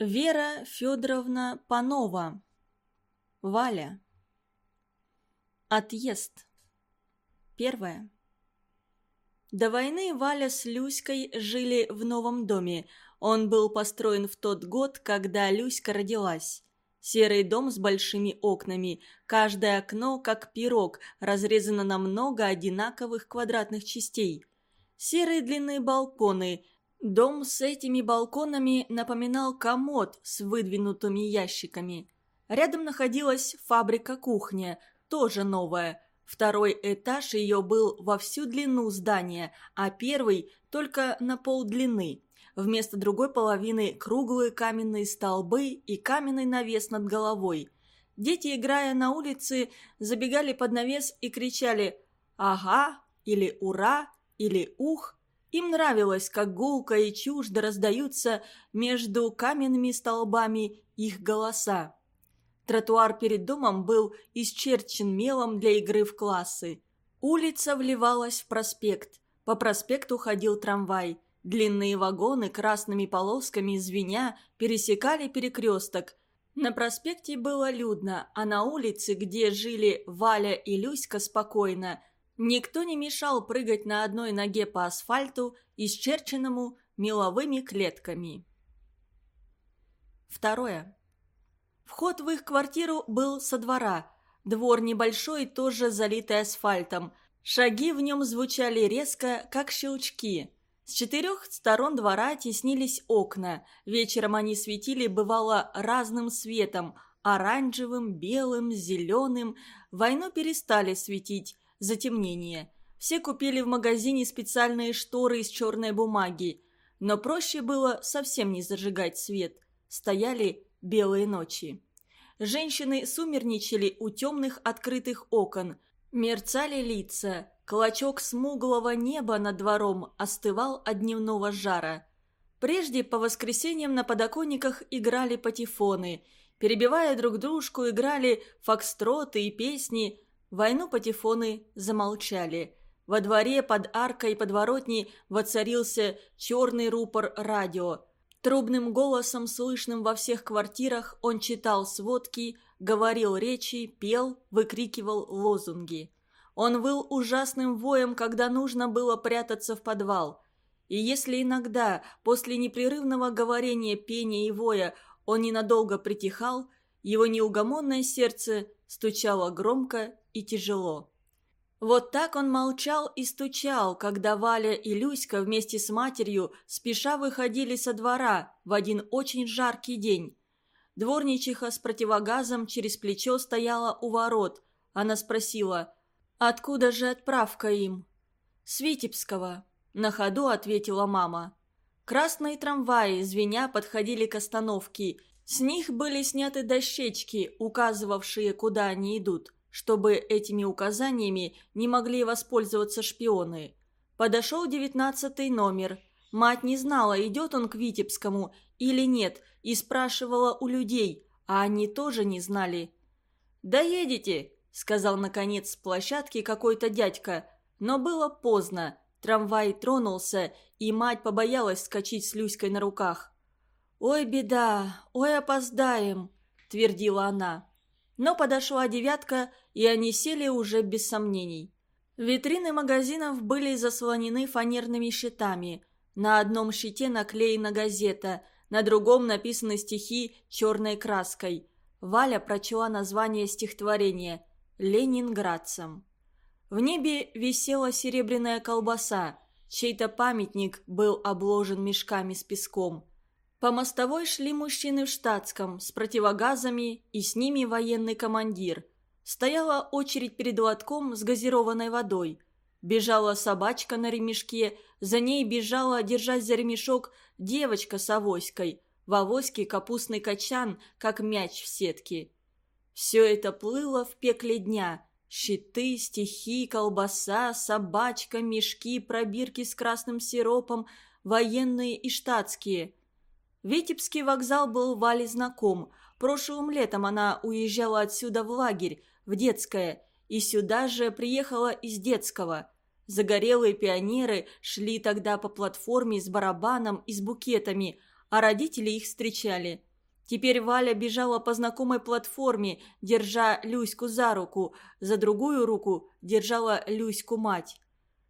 Вера Федоровна Панова. Валя. Отъезд. Первое. До войны Валя с Люськой жили в новом доме. Он был построен в тот год, когда Люська родилась. Серый дом с большими окнами. Каждое окно, как пирог, разрезано на много одинаковых квадратных частей. Серые длинные балконы. Дом с этими балконами напоминал комод с выдвинутыми ящиками. Рядом находилась фабрика-кухня, тоже новая. Второй этаж ее был во всю длину здания, а первый только на полдлины. Вместо другой половины круглые каменные столбы и каменный навес над головой. Дети, играя на улице, забегали под навес и кричали «Ага!» или «Ура!» или «Ух!». Им нравилось, как гулко и чуждо раздаются между каменными столбами их голоса. Тротуар перед домом был исчерчен мелом для игры в классы. Улица вливалась в проспект. По проспекту ходил трамвай. Длинные вагоны красными полосками звеня пересекали перекресток. На проспекте было людно, а на улице, где жили Валя и Люська спокойно, никто не мешал прыгать на одной ноге по асфальту, исчерченному меловыми клетками. Второе. Вход в их квартиру был со двора. Двор небольшой, тоже залитый асфальтом. Шаги в нем звучали резко, как щелчки. С четырех сторон двора теснились окна. Вечером они светили, бывало, разным светом – оранжевым, белым, зеленым. Войну перестали светить, затемнение. Все купили в магазине специальные шторы из черной бумаги. Но проще было совсем не зажигать свет. Стояли белые ночи. Женщины сумерничали у темных открытых окон. Мерцали лица. Клочок смуглого неба над двором остывал от дневного жара. Прежде по воскресеньям на подоконниках играли патефоны. Перебивая друг дружку, играли фокстроты и песни. Войну патефоны замолчали. Во дворе под аркой подворотни воцарился черный рупор радио – Трубным голосом, слышным во всех квартирах, он читал сводки, говорил речи, пел, выкрикивал лозунги. Он выл ужасным воем, когда нужно было прятаться в подвал. И если иногда, после непрерывного говорения, пения и воя, он ненадолго притихал, его неугомонное сердце стучало громко и тяжело. Вот так он молчал и стучал, когда Валя и Люська вместе с матерью спеша выходили со двора в один очень жаркий день. Дворничиха с противогазом через плечо стояла у ворот. Она спросила, «Откуда же отправка им?» «С Витебского», — на ходу ответила мама. Красные трамваи, звеня, подходили к остановке. С них были сняты дощечки, указывавшие, куда они идут чтобы этими указаниями не могли воспользоваться шпионы. Подошел девятнадцатый номер. Мать не знала, идет он к Витебскому или нет, и спрашивала у людей, а они тоже не знали. «Доедете», — сказал наконец с площадки какой-то дядька, но было поздно. Трамвай тронулся, и мать побоялась скачать с Люськой на руках. «Ой, беда, ой, опоздаем», — твердила она. Но подошла девятка, и они сели уже без сомнений. Витрины магазинов были заслонены фанерными щитами. На одном щите наклеена газета, на другом написаны стихи черной краской. Валя прочла название стихотворения «Ленинградцам». В небе висела серебряная колбаса, чей-то памятник был обложен мешками с песком. По мостовой шли мужчины в штатском, с противогазами, и с ними военный командир. Стояла очередь перед лотком с газированной водой. Бежала собачка на ремешке, за ней бежала, держась за ремешок, девочка с авоськой. В авоське капустный качан, как мяч в сетке. Все это плыло в пекле дня. Щиты, стихи, колбаса, собачка, мешки, пробирки с красным сиропом, военные и штатские – Витебский вокзал был Вале знаком. Прошлым летом она уезжала отсюда в лагерь, в детское, и сюда же приехала из детского. Загорелые пионеры шли тогда по платформе с барабаном и с букетами, а родители их встречали. Теперь Валя бежала по знакомой платформе, держа Люську за руку, за другую руку держала Люську мать.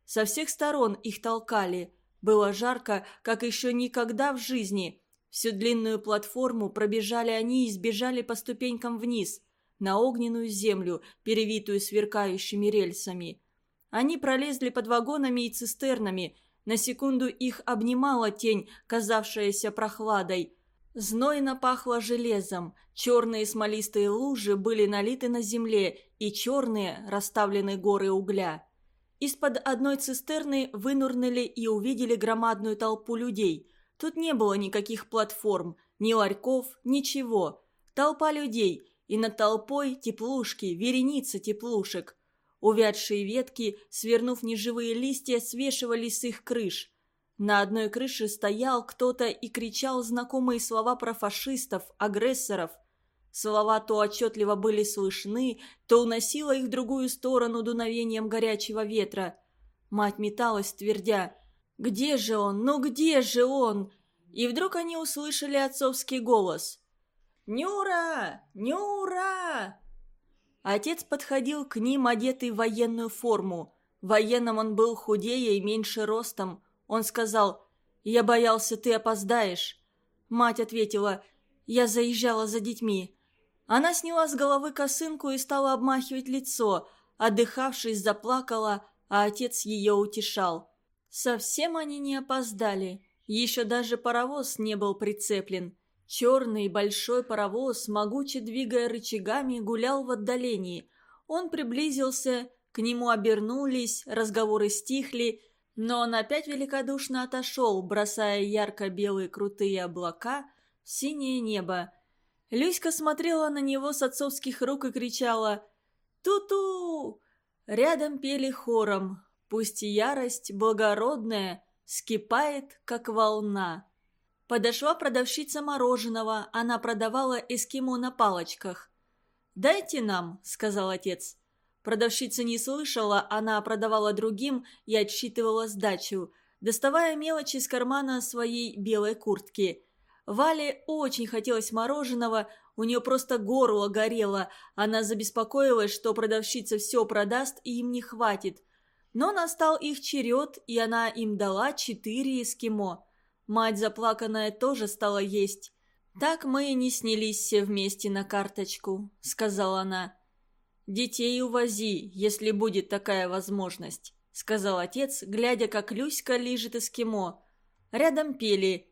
Со всех сторон их толкали. Было жарко, как еще никогда в жизни. Всю длинную платформу пробежали они и сбежали по ступенькам вниз, на огненную землю, перевитую сверкающими рельсами. Они пролезли под вагонами и цистернами. На секунду их обнимала тень, казавшаяся прохладой. Знойно пахло железом. Черные смолистые лужи были налиты на земле, и черные расставлены горы угля. Из-под одной цистерны вынурнули и увидели громадную толпу людей. Тут не было никаких платформ, ни ларьков, ничего. Толпа людей, и над толпой теплушки, вереница теплушек – Увядшие ветки, свернув неживые листья, свешивались с их крыш. На одной крыше стоял кто-то и кричал знакомые слова про фашистов, агрессоров. Слова то отчетливо были слышны, то уносило их в другую сторону дуновением горячего ветра. Мать металась, твердя «Где же он? Ну где же он?» И вдруг они услышали отцовский голос. «Нюра! Нюра!» Отец подходил к ним, одетый в военную форму. Военным он был худее и меньше ростом. Он сказал, «Я боялся, ты опоздаешь». Мать ответила, «Я заезжала за детьми». Она сняла с головы косынку и стала обмахивать лицо. Отдыхавшись, заплакала, а отец ее утешал. Совсем они не опоздали. Еще даже паровоз не был прицеплен. Черный большой паровоз, могуче двигая рычагами, гулял в отдалении. Он приблизился, к нему обернулись, разговоры стихли, но он опять великодушно отошел, бросая ярко-белые крутые облака в синее небо. Люська смотрела на него с отцовских рук и кричала «Ту-ту!». Рядом пели хором «Пусть ярость благородная скипает, как волна». Подошла продавщица мороженого, она продавала эскимо на палочках. «Дайте нам», — сказал отец. Продавщица не слышала, она продавала другим и отсчитывала сдачу, доставая мелочи из кармана своей белой куртки. Вале очень хотелось мороженого, у нее просто горло горело, она забеспокоилась, что продавщица все продаст и им не хватит. Но настал их черед, и она им дала четыре эскимо. Мать заплаканная тоже стала есть. «Так мы и не снялись все вместе на карточку», — сказала она. «Детей увози, если будет такая возможность», — сказал отец, глядя, как Люська лижет эскимо. Рядом пели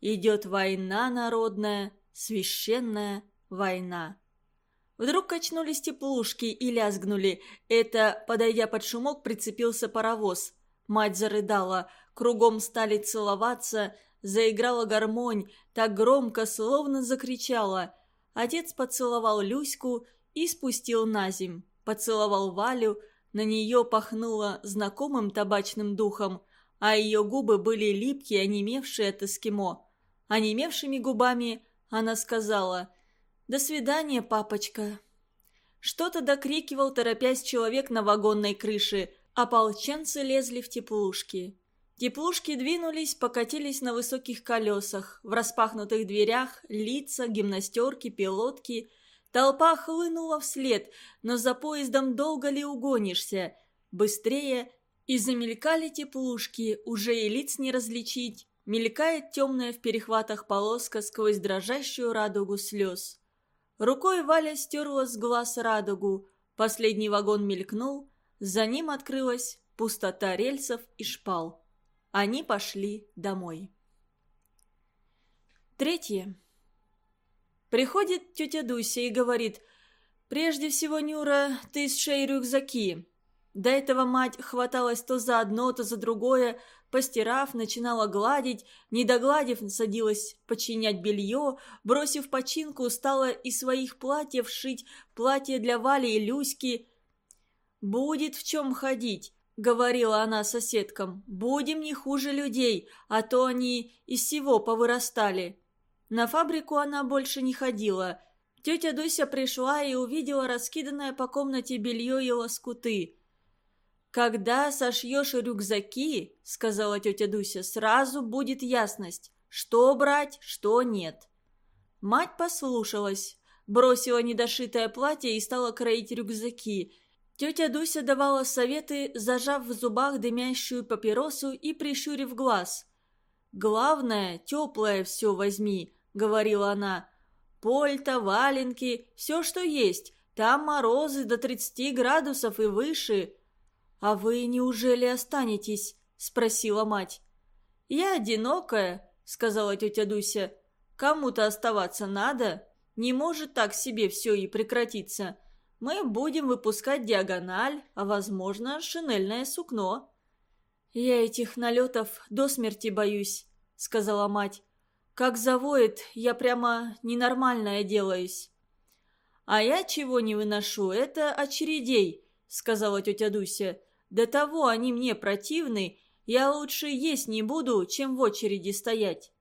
«Идет война народная, священная война». Вдруг качнулись теплушки и лязгнули. Это, подойдя под шумок, прицепился паровоз. Мать зарыдала — Кругом стали целоваться, заиграла гармонь, так громко, словно закричала. Отец поцеловал Люську и спустил на земь. Поцеловал Валю, на нее пахнуло знакомым табачным духом, а ее губы были липкие, онемевшие от эскимо. Онемевшими губами она сказала «До свидания, папочка». Что-то докрикивал, торопясь человек на вагонной крыше, ополченцы лезли в теплушки. Теплушки двинулись, покатились на высоких колесах. В распахнутых дверях лица, гимнастерки, пилотки. Толпа хлынула вслед, но за поездом долго ли угонишься? Быстрее. И замелькали теплушки, уже и лиц не различить. Мелькает темная в перехватах полоска сквозь дрожащую радугу слез. Рукой Валя стерла с глаз радугу. Последний вагон мелькнул, за ним открылась пустота рельсов и шпал. Они пошли домой. Третье. Приходит тетя Дуся и говорит, «Прежде всего, Нюра, ты с шеи рюкзаки». До этого мать хваталась то за одно, то за другое, постирав, начинала гладить, не догладив, садилась починять белье, бросив починку, стала из своих платьев шить платье для Вали и Люськи. «Будет в чем ходить», — говорила она соседкам, — «будем не хуже людей, а то они из всего повырастали». На фабрику она больше не ходила. Тетя Дуся пришла и увидела раскиданное по комнате белье и лоскуты. «Когда сошьешь рюкзаки, — сказала тетя Дуся, — сразу будет ясность, что брать, что нет. Мать послушалась, бросила недошитое платье и стала кроить рюкзаки. Тетя Дуся давала советы, зажав в зубах дымящую папиросу и прищурив глаз. «Главное, теплое все возьми», — говорила она. «Польта, валенки, все, что есть. Там морозы до 30 градусов и выше». «А вы неужели останетесь?» – спросила мать. «Я одинокая», – сказала тетя Дуся. «Кому-то оставаться надо. Не может так себе все и прекратиться. Мы будем выпускать диагональ, а, возможно, шинельное сукно». «Я этих налетов до смерти боюсь», – сказала мать. «Как завоет, я прямо ненормальная делаюсь». «А я чего не выношу, это очередей», – сказала тетя Дуся. До того они мне противны, я лучше есть не буду, чем в очереди стоять.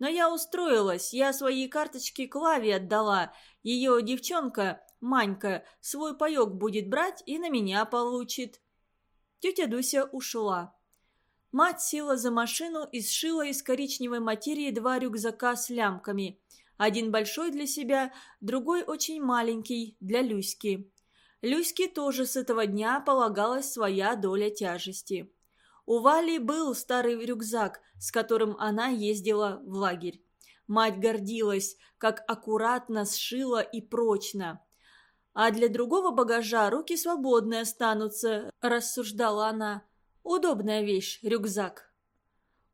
Но я устроилась, я свои карточки Клаве отдала. Ее девчонка, Манька, свой паек будет брать и на меня получит. Тетя Дуся ушла. Мать села за машину и сшила из коричневой материи два рюкзака с лямками. Один большой для себя, другой очень маленький, для Люськи. Люське тоже с этого дня полагалась своя доля тяжести. У Вали был старый рюкзак, с которым она ездила в лагерь. Мать гордилась, как аккуратно сшила и прочно. «А для другого багажа руки свободные останутся», – рассуждала она. «Удобная вещь – рюкзак».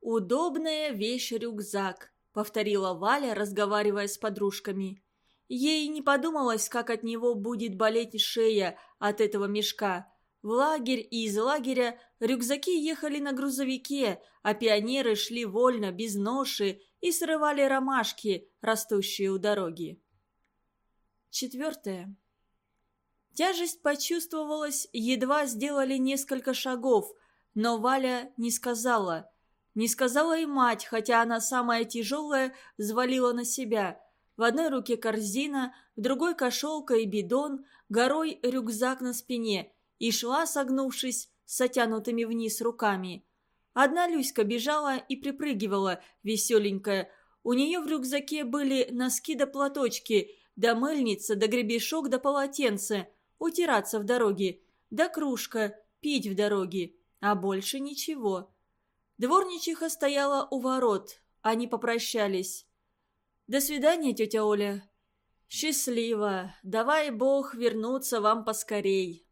«Удобная вещь – рюкзак», – повторила Валя, разговаривая с подружками. Ей не подумалось, как от него будет болеть шея от этого мешка. В лагерь и из лагеря рюкзаки ехали на грузовике, а пионеры шли вольно, без ноши, и срывали ромашки, растущие у дороги. Четвертое. Тяжесть почувствовалась, едва сделали несколько шагов, но Валя не сказала. Не сказала и мать, хотя она самая тяжелая взвалила на себя – в одной руке корзина, в другой кошелка и бидон, горой рюкзак на спине, и шла, согнувшись, с отянутыми вниз руками. Одна Люська бежала и припрыгивала, веселенькая. У нее в рюкзаке были носки да платочки, да мыльница, да гребешок, да полотенце, утираться в дороге, да кружка, пить в дороге, а больше ничего. Дворничиха стояла у ворот, они попрощались. «До свидания, тетя Оля». «Счастливо. Давай Бог вернуться вам поскорей».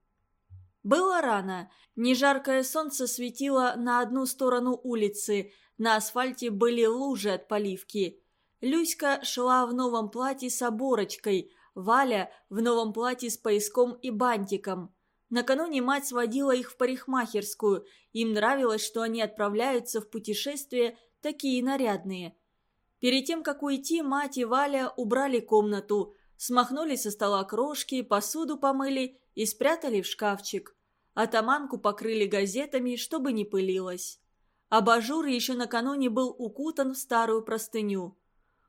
Было рано. Нежаркое солнце светило на одну сторону улицы. На асфальте были лужи от поливки. Люська шла в новом платье с оборочкой. Валя в новом платье с пояском и бантиком. Накануне мать сводила их в парикмахерскую. Им нравилось, что они отправляются в путешествие такие нарядные – Перед тем, как уйти, мать и Валя убрали комнату, смахнули со стола крошки, посуду помыли и спрятали в шкафчик. Атаманку покрыли газетами, чтобы не пылилось. Абажур еще накануне был укутан в старую простыню.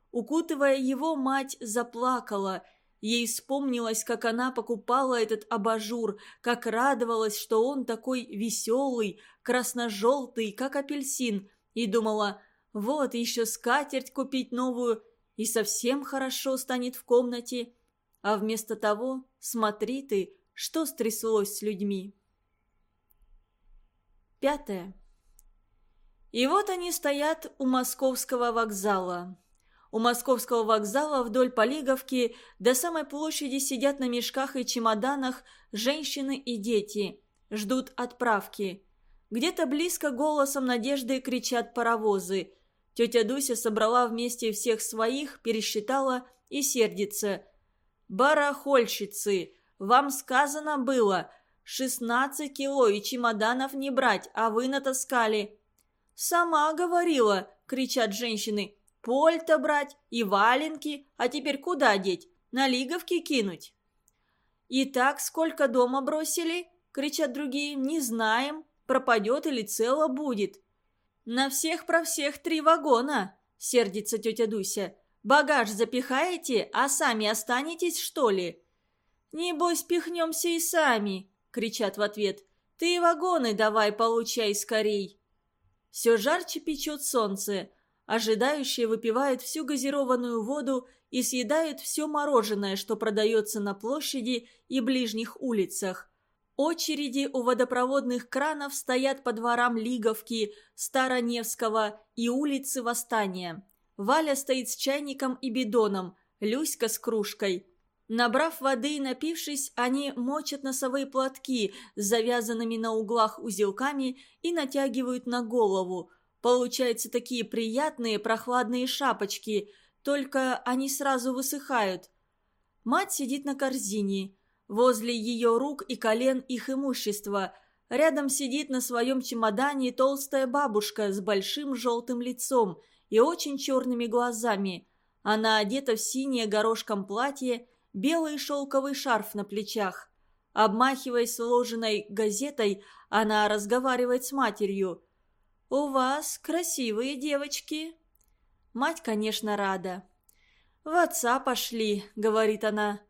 Укутывая его, мать заплакала. Ей вспомнилось, как она покупала этот абажур, как радовалась, что он такой веселый, красно-желтый, как апельсин, и думала – вот еще скатерть купить новую, и совсем хорошо станет в комнате. А вместо того, смотри ты, что стряслось с людьми. Пятое. И вот они стоят у московского вокзала. У московского вокзала вдоль Полиговки до самой площади сидят на мешках и чемоданах женщины и дети. Ждут отправки. Где-то близко голосом надежды кричат паровозы – Тетя Дуся собрала вместе всех своих, пересчитала и сердится. «Барахольщицы, вам сказано было, шестнадцать кило и чемоданов не брать, а вы натаскали». «Сама говорила», — кричат женщины, — «польта брать и валенки, а теперь куда деть? На лиговки кинуть?» «И так сколько дома бросили?» — кричат другие, «не знаем, пропадет или цело будет». «На всех про всех три вагона!» – сердится тетя Дуся. «Багаж запихаете, а сами останетесь, что ли?» «Небось, пихнемся и сами!» – кричат в ответ. «Ты вагоны давай получай скорей!» Все жарче печет солнце. Ожидающие выпивают всю газированную воду и съедают все мороженое, что продается на площади и ближних улицах. Очереди у водопроводных кранов стоят по дворам Лиговки, Староневского и улицы Восстания. Валя стоит с чайником и бидоном, Люська с кружкой. Набрав воды и напившись, они мочат носовые платки с завязанными на углах узелками и натягивают на голову. Получаются такие приятные прохладные шапочки, только они сразу высыхают. Мать сидит на корзине. Возле ее рук и колен их имущество. Рядом сидит на своем чемодане толстая бабушка с большим желтым лицом и очень черными глазами. Она одета в синее горошком платье, белый шелковый шарф на плечах. Обмахиваясь сложенной газетой, она разговаривает с матерью. «У вас красивые девочки». Мать, конечно, рада. «В отца пошли», — говорит она.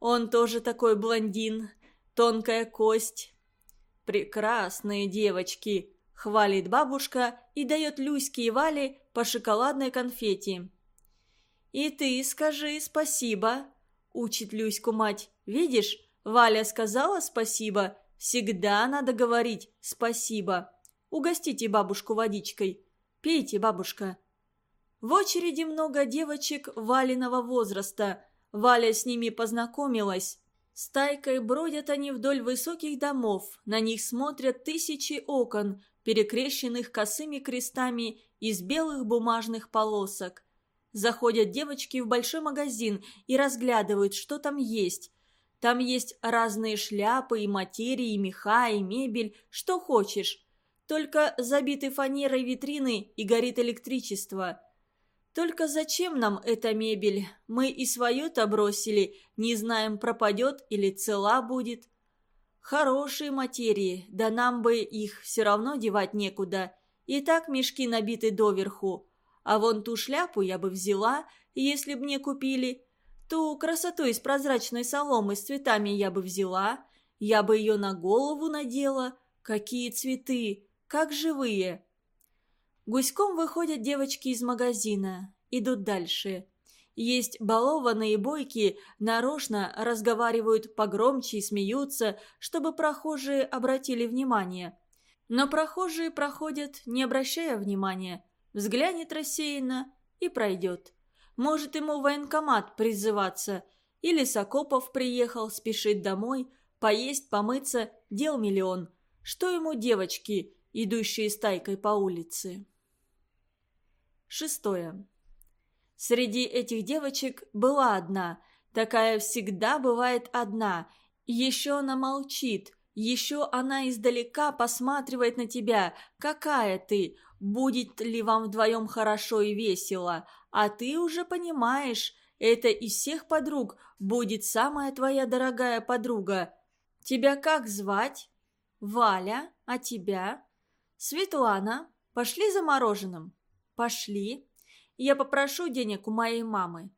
Он тоже такой блондин, тонкая кость. Прекрасные девочки, хвалит бабушка и дает Люське и Вале по шоколадной конфете. «И ты скажи спасибо», – учит Люську мать. «Видишь, Валя сказала спасибо. Всегда надо говорить спасибо. Угостите бабушку водичкой. Пейте, бабушка». В очереди много девочек Валиного возраста – Валя с ними познакомилась. Стайкой бродят они вдоль высоких домов, на них смотрят тысячи окон, перекрещенных косыми крестами из белых бумажных полосок. Заходят девочки в большой магазин и разглядывают, что там есть. Там есть разные шляпы и материи, и меха, и мебель, что хочешь. Только забиты фанерой витрины и горит электричество. Только зачем нам эта мебель? Мы и свою-то бросили, не знаем, пропадет или цела будет. Хорошие материи, да нам бы их все равно девать некуда. И так мешки набиты доверху. А вон ту шляпу я бы взяла, если б мне купили. Ту красоту из прозрачной соломы с цветами я бы взяла. Я бы ее на голову надела. Какие цветы, как живые. Гуськом выходят девочки из магазина, идут дальше. Есть балованные бойки, нарочно разговаривают погромче и смеются, чтобы прохожие обратили внимание. Но прохожие проходят, не обращая внимания, взглянет рассеянно и пройдет. Может ему военкомат призываться, или Сокопов приехал, спешит домой, поесть, помыться, дел миллион. Что ему девочки, идущие стайкой по улице? Шестое. Среди этих девочек была одна. Такая всегда бывает одна. Еще она молчит. Еще она издалека посматривает на тебя. Какая ты? Будет ли вам вдвоем хорошо и весело? А ты уже понимаешь, это из всех подруг будет самая твоя дорогая подруга. Тебя как звать? Валя. А тебя? Светлана. Пошли за мороженым. Пошли. Я попрошу денег у моей мамы.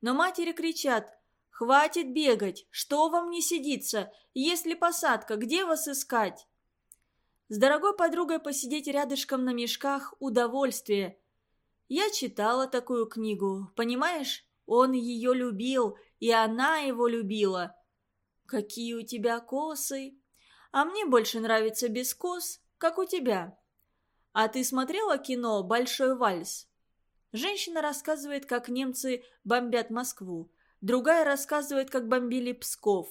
Но матери кричат «Хватит бегать! Что вам не сидится? Если посадка, где вас искать?» С дорогой подругой посидеть рядышком на мешках – удовольствие. Я читала такую книгу, понимаешь? Он ее любил, и она его любила. Какие у тебя косы! А мне больше нравится без кос, как у тебя. А ты смотрела кино «Большой вальс»? Женщина рассказывает, как немцы бомбят Москву. Другая рассказывает, как бомбили Псков.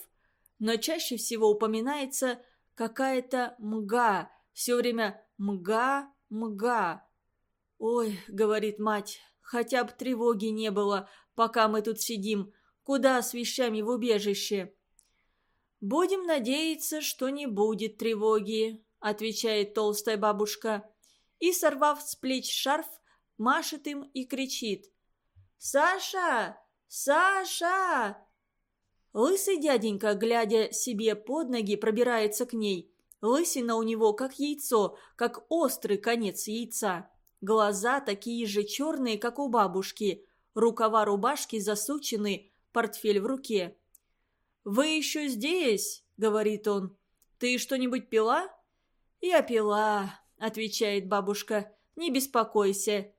Но чаще всего упоминается какая-то мга. Все время мга, мга. «Ой», — говорит мать, — «хотя бы тревоги не было, пока мы тут сидим. Куда с вещами в убежище?» «Будем надеяться, что не будет тревоги», — отвечает толстая бабушка и, сорвав с плеч шарф, машет им и кричит. «Саша! Саша!» Лысый дяденька, глядя себе под ноги, пробирается к ней. Лысина у него как яйцо, как острый конец яйца. Глаза такие же черные, как у бабушки. Рукава рубашки засучены, портфель в руке. «Вы еще здесь?» — говорит он. «Ты что-нибудь пила?» «Я пила», — отвечает бабушка. «Не беспокойся».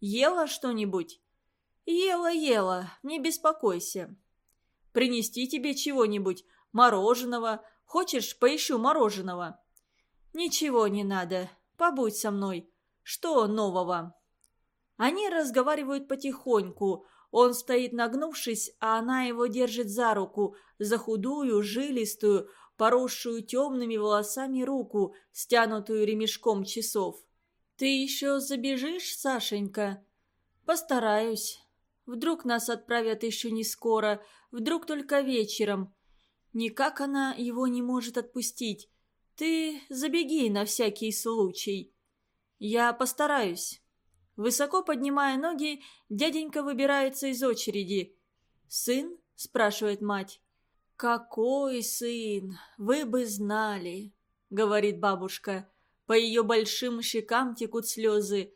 Ела что-нибудь?» «Ела, ела, не беспокойся. Принести тебе чего-нибудь, мороженого. Хочешь, поищу мороженого?» «Ничего не надо. Побудь со мной. Что нового?» Они разговаривают потихоньку. Он стоит нагнувшись, а она его держит за руку, за худую, жилистую, поросшую темными волосами руку, стянутую ремешком часов. «Ты еще забежишь, Сашенька?» «Постараюсь. Вдруг нас отправят еще не скоро, вдруг только вечером. Никак она его не может отпустить. Ты забеги на всякий случай. Я постараюсь». Высоко поднимая ноги, дяденька выбирается из очереди. «Сын?» – спрашивает мать. «Какой сын? Вы бы знали!» – говорит бабушка. По ее большим щекам текут слезы.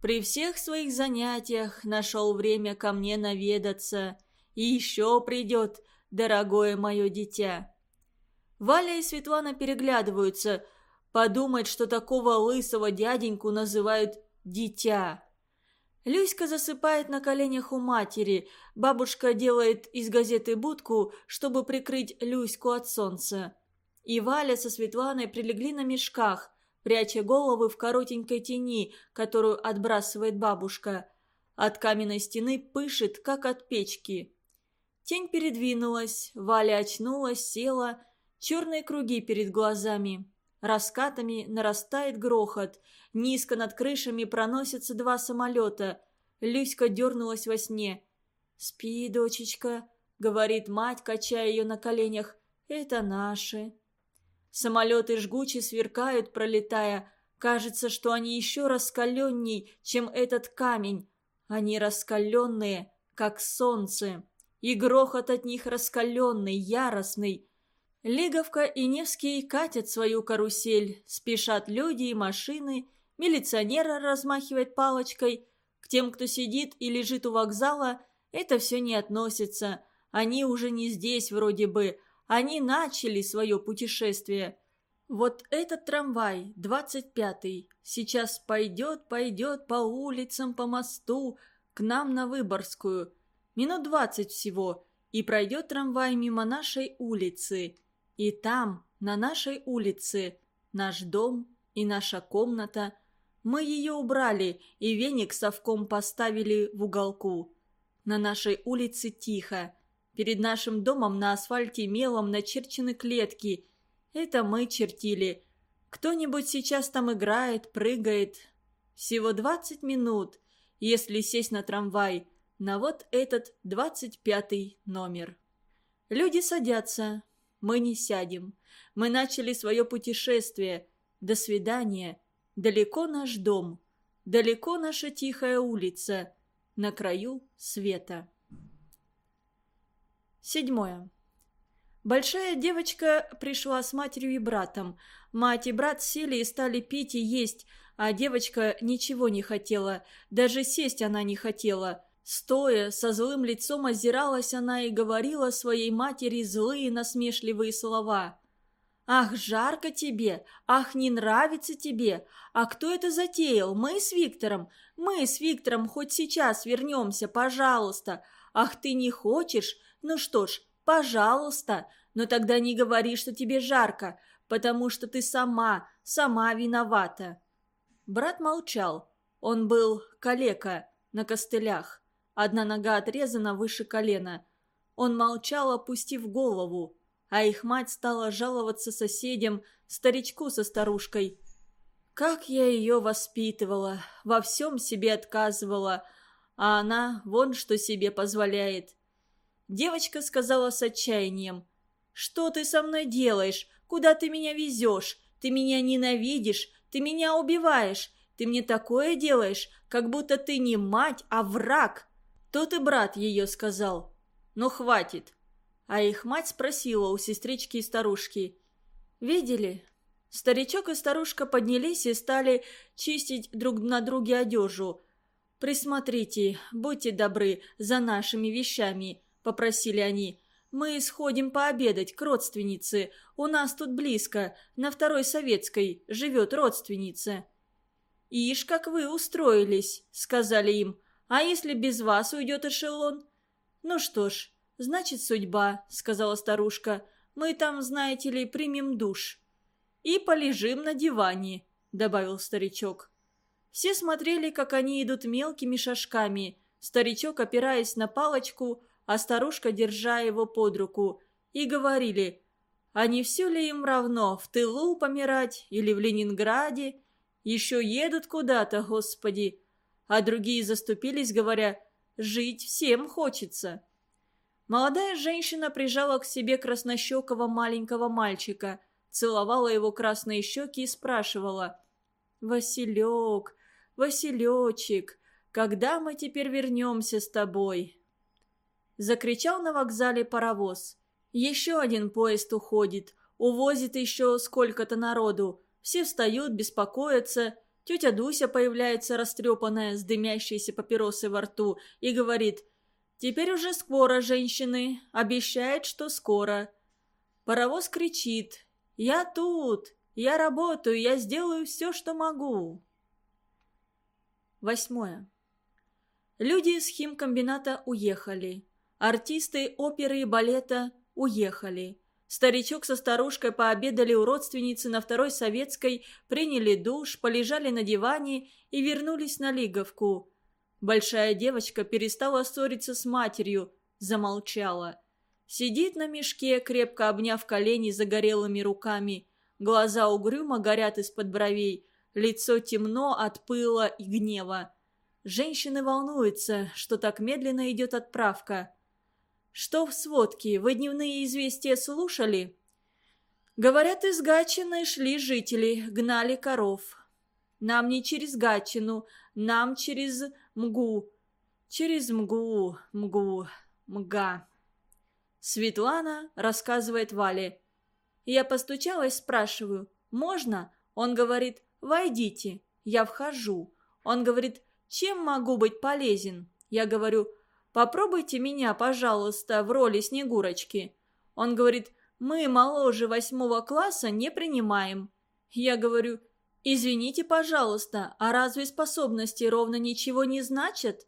При всех своих занятиях нашел время ко мне наведаться. И еще придет, дорогое мое дитя. Валя и Светлана переглядываются. Подумать, что такого лысого дяденьку называют «дитя». Люська засыпает на коленях у матери. Бабушка делает из газеты будку, чтобы прикрыть Люську от солнца. И Валя со Светланой прилегли на мешках, пряча головы в коротенькой тени, которую отбрасывает бабушка. От каменной стены пышет, как от печки. Тень передвинулась, Валя очнулась, села, черные круги перед глазами. Раскатами нарастает грохот. Низко над крышами проносятся два самолета. Люська дернулась во сне. «Спи, дочечка», — говорит мать, качая ее на коленях. «Это наши». Самолеты жгуче сверкают, пролетая. Кажется, что они еще раскаленней, чем этот камень. Они раскаленные, как солнце. И грохот от них раскаленный, яростный. Лиговка и Невский катят свою карусель, спешат люди и машины, милиционер размахивает палочкой. К тем, кто сидит и лежит у вокзала, это все не относится. Они уже не здесь вроде бы, они начали свое путешествие. Вот этот трамвай, двадцать пятый, сейчас пойдет, пойдет по улицам, по мосту, к нам на Выборгскую. Минут двадцать всего, и пройдет трамвай мимо нашей улицы. И там, на нашей улице, наш дом и наша комната. Мы ее убрали и веник совком поставили в уголку. На нашей улице тихо. Перед нашим домом на асфальте мелом начерчены клетки. Это мы чертили. Кто-нибудь сейчас там играет, прыгает. Всего 20 минут, если сесть на трамвай, на вот этот двадцать пятый номер. Люди садятся, мы не сядем. Мы начали свое путешествие. До свидания. Далеко наш дом. Далеко наша тихая улица. На краю света. Седьмое. Большая девочка пришла с матерью и братом. Мать и брат сели и стали пить и есть, а девочка ничего не хотела, даже сесть она не хотела. Стоя, со злым лицом озиралась она и говорила своей матери злые насмешливые слова. «Ах, жарко тебе! Ах, не нравится тебе! А кто это затеял? Мы с Виктором? Мы с Виктором хоть сейчас вернемся, пожалуйста! Ах, ты не хочешь? Ну что ж, пожалуйста! Но тогда не говори, что тебе жарко, потому что ты сама, сама виновата!» Брат молчал. Он был калека на костылях. Одна нога отрезана выше колена. Он молчал, опустив голову, а их мать стала жаловаться соседям, старичку со старушкой. Как я ее воспитывала, во всем себе отказывала, а она вон что себе позволяет. Девочка сказала с отчаянием. «Что ты со мной делаешь? Куда ты меня везешь? Ты меня ненавидишь, ты меня убиваешь, ты мне такое делаешь, как будто ты не мать, а враг!» Тот и брат ее сказал. «Ну, хватит». А их мать спросила у сестрички и старушки. «Видели?» Старичок и старушка поднялись и стали чистить друг на друге одежу. «Присмотрите, будьте добры, за нашими вещами», — попросили они. «Мы сходим пообедать к родственнице. У нас тут близко, на Второй Советской, живет родственница». «Ишь, как вы устроились», — сказали им. «А если без вас уйдет эшелон?» «Ну что ж, значит судьба», — сказала старушка. «Мы там, знаете ли, примем душ». «И полежим на диване», — добавил старичок. Все смотрели, как они идут мелкими шажками. Старичок, опираясь на палочку, а старушка, держа его под руку, и говорили, а не все ли им равно, в тылу помирать или в Ленинграде? Еще едут куда-то, господи. А другие заступились, говоря, жить всем хочется. Молодая женщина прижала к себе краснощекого маленького мальчика, целовала его красные щеки и спрашивала. «Василек, Василечек, когда мы теперь вернемся с тобой?» Закричал на вокзале паровоз. Еще один поезд уходит, увозит еще сколько-то народу. Все встают, беспокоятся. Тетя Дуся появляется растрепанная, с дымящейся папиросой во рту, и говорит «Теперь уже скоро, женщины. Обещает, что скоро». Паровоз кричит «Я тут! Я работаю! Я сделаю все, что могу!» Восьмое. Люди из химкомбината уехали. Артисты оперы и балета уехали. Старичок со старушкой пообедали у родственницы на Второй Советской, приняли душ, полежали на диване и вернулись на Лиговку. Большая девочка перестала ссориться с матерью, замолчала. Сидит на мешке, крепко обняв колени загорелыми руками. Глаза угрюмо горят из-под бровей, лицо темно от пыла и гнева. Женщины волнуются, что так медленно идет отправка. «Что в сводке? Вы дневные известия слушали?» «Говорят, из Гатчины шли жители, гнали коров. Нам не через Гатчину, нам через Мгу. Через Мгу, Мгу, Мга». Светлана рассказывает Вале. Я постучалась, спрашиваю, «Можно?» Он говорит, «Войдите». Я вхожу. Он говорит, «Чем могу быть полезен?» Я говорю, Попробуйте меня, пожалуйста, в роли Снегурочки». Он говорит, мы моложе восьмого класса не принимаем. Я говорю, извините, пожалуйста, а разве способности ровно ничего не значат?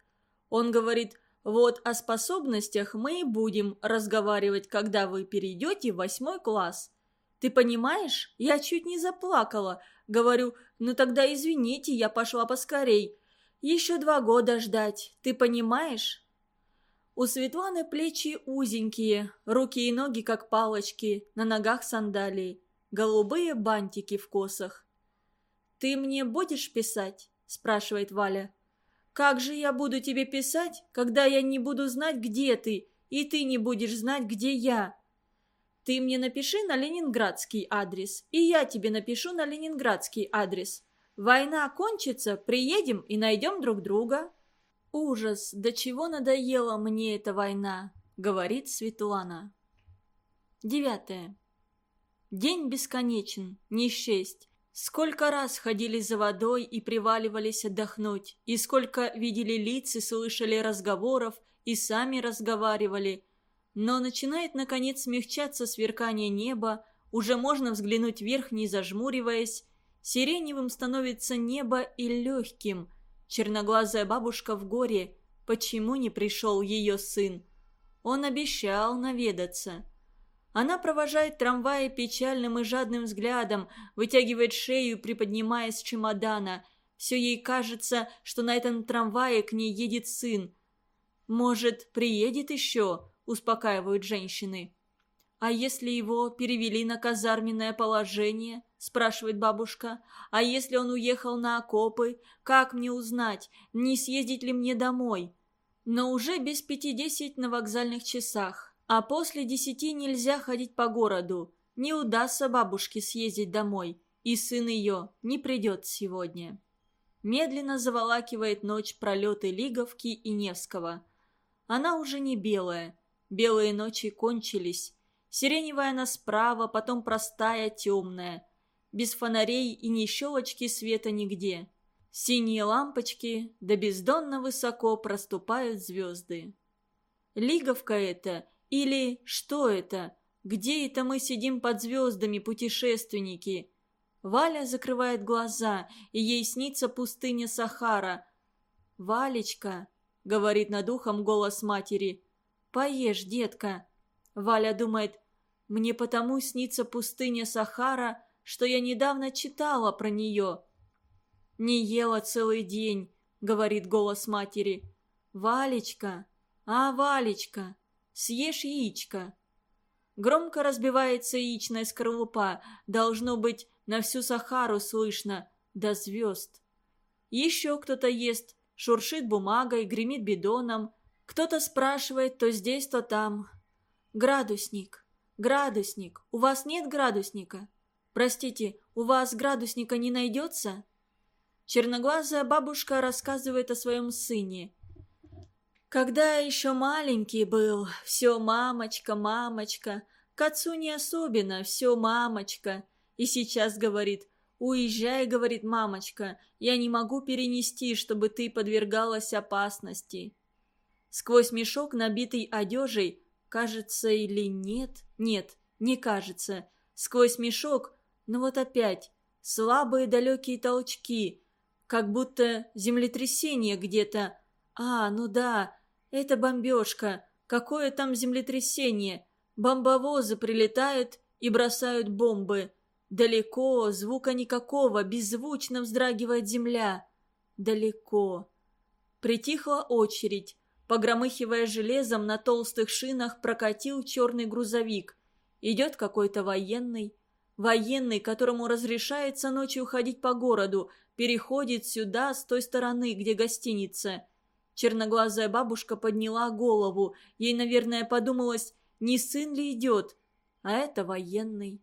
Он говорит, вот о способностях мы и будем разговаривать, когда вы перейдете в восьмой класс. Ты понимаешь? Я чуть не заплакала. Говорю, ну тогда извините, я пошла поскорей. Еще два года ждать, ты понимаешь? У Светланы плечи узенькие, руки и ноги как палочки, на ногах сандалии, голубые бантики в косах. «Ты мне будешь писать?» – спрашивает Валя. «Как же я буду тебе писать, когда я не буду знать, где ты, и ты не будешь знать, где я?» «Ты мне напиши на ленинградский адрес, и я тебе напишу на ленинградский адрес. Война кончится, приедем и найдем друг друга». «Ужас, до чего надоела мне эта война», — говорит Светлана. Девятое. День бесконечен, не счесть. Сколько раз ходили за водой и приваливались отдохнуть, и сколько видели лиц и слышали разговоров, и сами разговаривали. Но начинает, наконец, смягчаться сверкание неба, уже можно взглянуть вверх, не зажмуриваясь. Сиреневым становится небо и легким – Черноглазая бабушка в горе. Почему не пришел ее сын? Он обещал наведаться. Она провожает трамваи печальным и жадным взглядом, вытягивает шею, приподнимаясь с чемодана. Все ей кажется, что на этом трамвае к ней едет сын. «Может, приедет еще?» – успокаивают женщины. «А если его перевели на казарменное положение?» – спрашивает бабушка. «А если он уехал на окопы? Как мне узнать, не съездить ли мне домой?» Но уже без пяти десять на вокзальных часах. А после десяти нельзя ходить по городу. Не удастся бабушке съездить домой. И сын ее не придет сегодня. Медленно заволакивает ночь пролеты Лиговки и Невского. Она уже не белая. Белые ночи кончились. Сиреневая она справа, потом простая, темная без фонарей и ни щелочки света нигде. Синие лампочки, да бездонно высоко проступают звезды. Лиговка это или что это? Где это мы сидим под звездами, путешественники? Валя закрывает глаза, и ей снится пустыня Сахара. «Валечка», — говорит над ухом голос матери, — «поешь, детка». Валя думает, «Мне потому снится пустыня Сахара, что я недавно читала про нее». «Не ела целый день», — говорит голос матери. «Валечка, а, Валечка, съешь яичко». Громко разбивается яичная скорлупа. Должно быть, на всю Сахару слышно, до звезд. Еще кто-то ест, шуршит бумагой, гремит бидоном. Кто-то спрашивает то здесь, то там. «Градусник, градусник, у вас нет градусника? Простите, у вас градусника не найдется?» Черноглазая бабушка рассказывает о своем сыне. Когда еще маленький был, все мамочка, мамочка. К отцу не особенно, все мамочка. И сейчас говорит, уезжай, говорит мамочка, я не могу перенести, чтобы ты подвергалась опасности. Сквозь мешок, набитый одежей, кажется или нет? Нет, не кажется. Сквозь мешок, ну вот опять, слабые далекие толчки, как будто землетрясение где-то, «А, ну да, это бомбежка. Какое там землетрясение? Бомбовозы прилетают и бросают бомбы. Далеко, звука никакого, беззвучно вздрагивает земля. Далеко». Притихла очередь. Погромыхивая железом, на толстых шинах прокатил черный грузовик. Идет какой-то военный. Военный, которому разрешается ночью ходить по городу, переходит сюда с той стороны, где гостиница – Черноглазая бабушка подняла голову. Ей, наверное, подумалось, не сын ли идет, а это военный.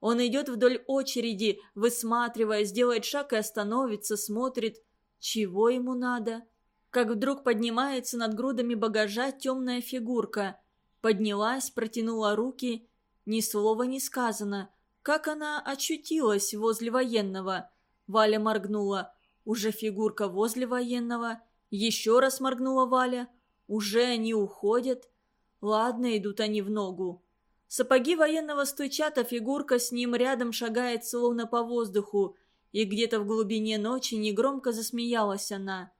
Он идет вдоль очереди, высматривая, сделает шаг и остановится, смотрит, чего ему надо. Как вдруг поднимается над грудами багажа темная фигурка. Поднялась, протянула руки. Ни слова не сказано. Как она очутилась возле военного? Валя моргнула. Уже фигурка возле военного – еще раз моргнула Валя. Уже они уходят. Ладно, идут они в ногу. Сапоги военного стучат, а фигурка с ним рядом шагает словно по воздуху, и где-то в глубине ночи негромко засмеялась она.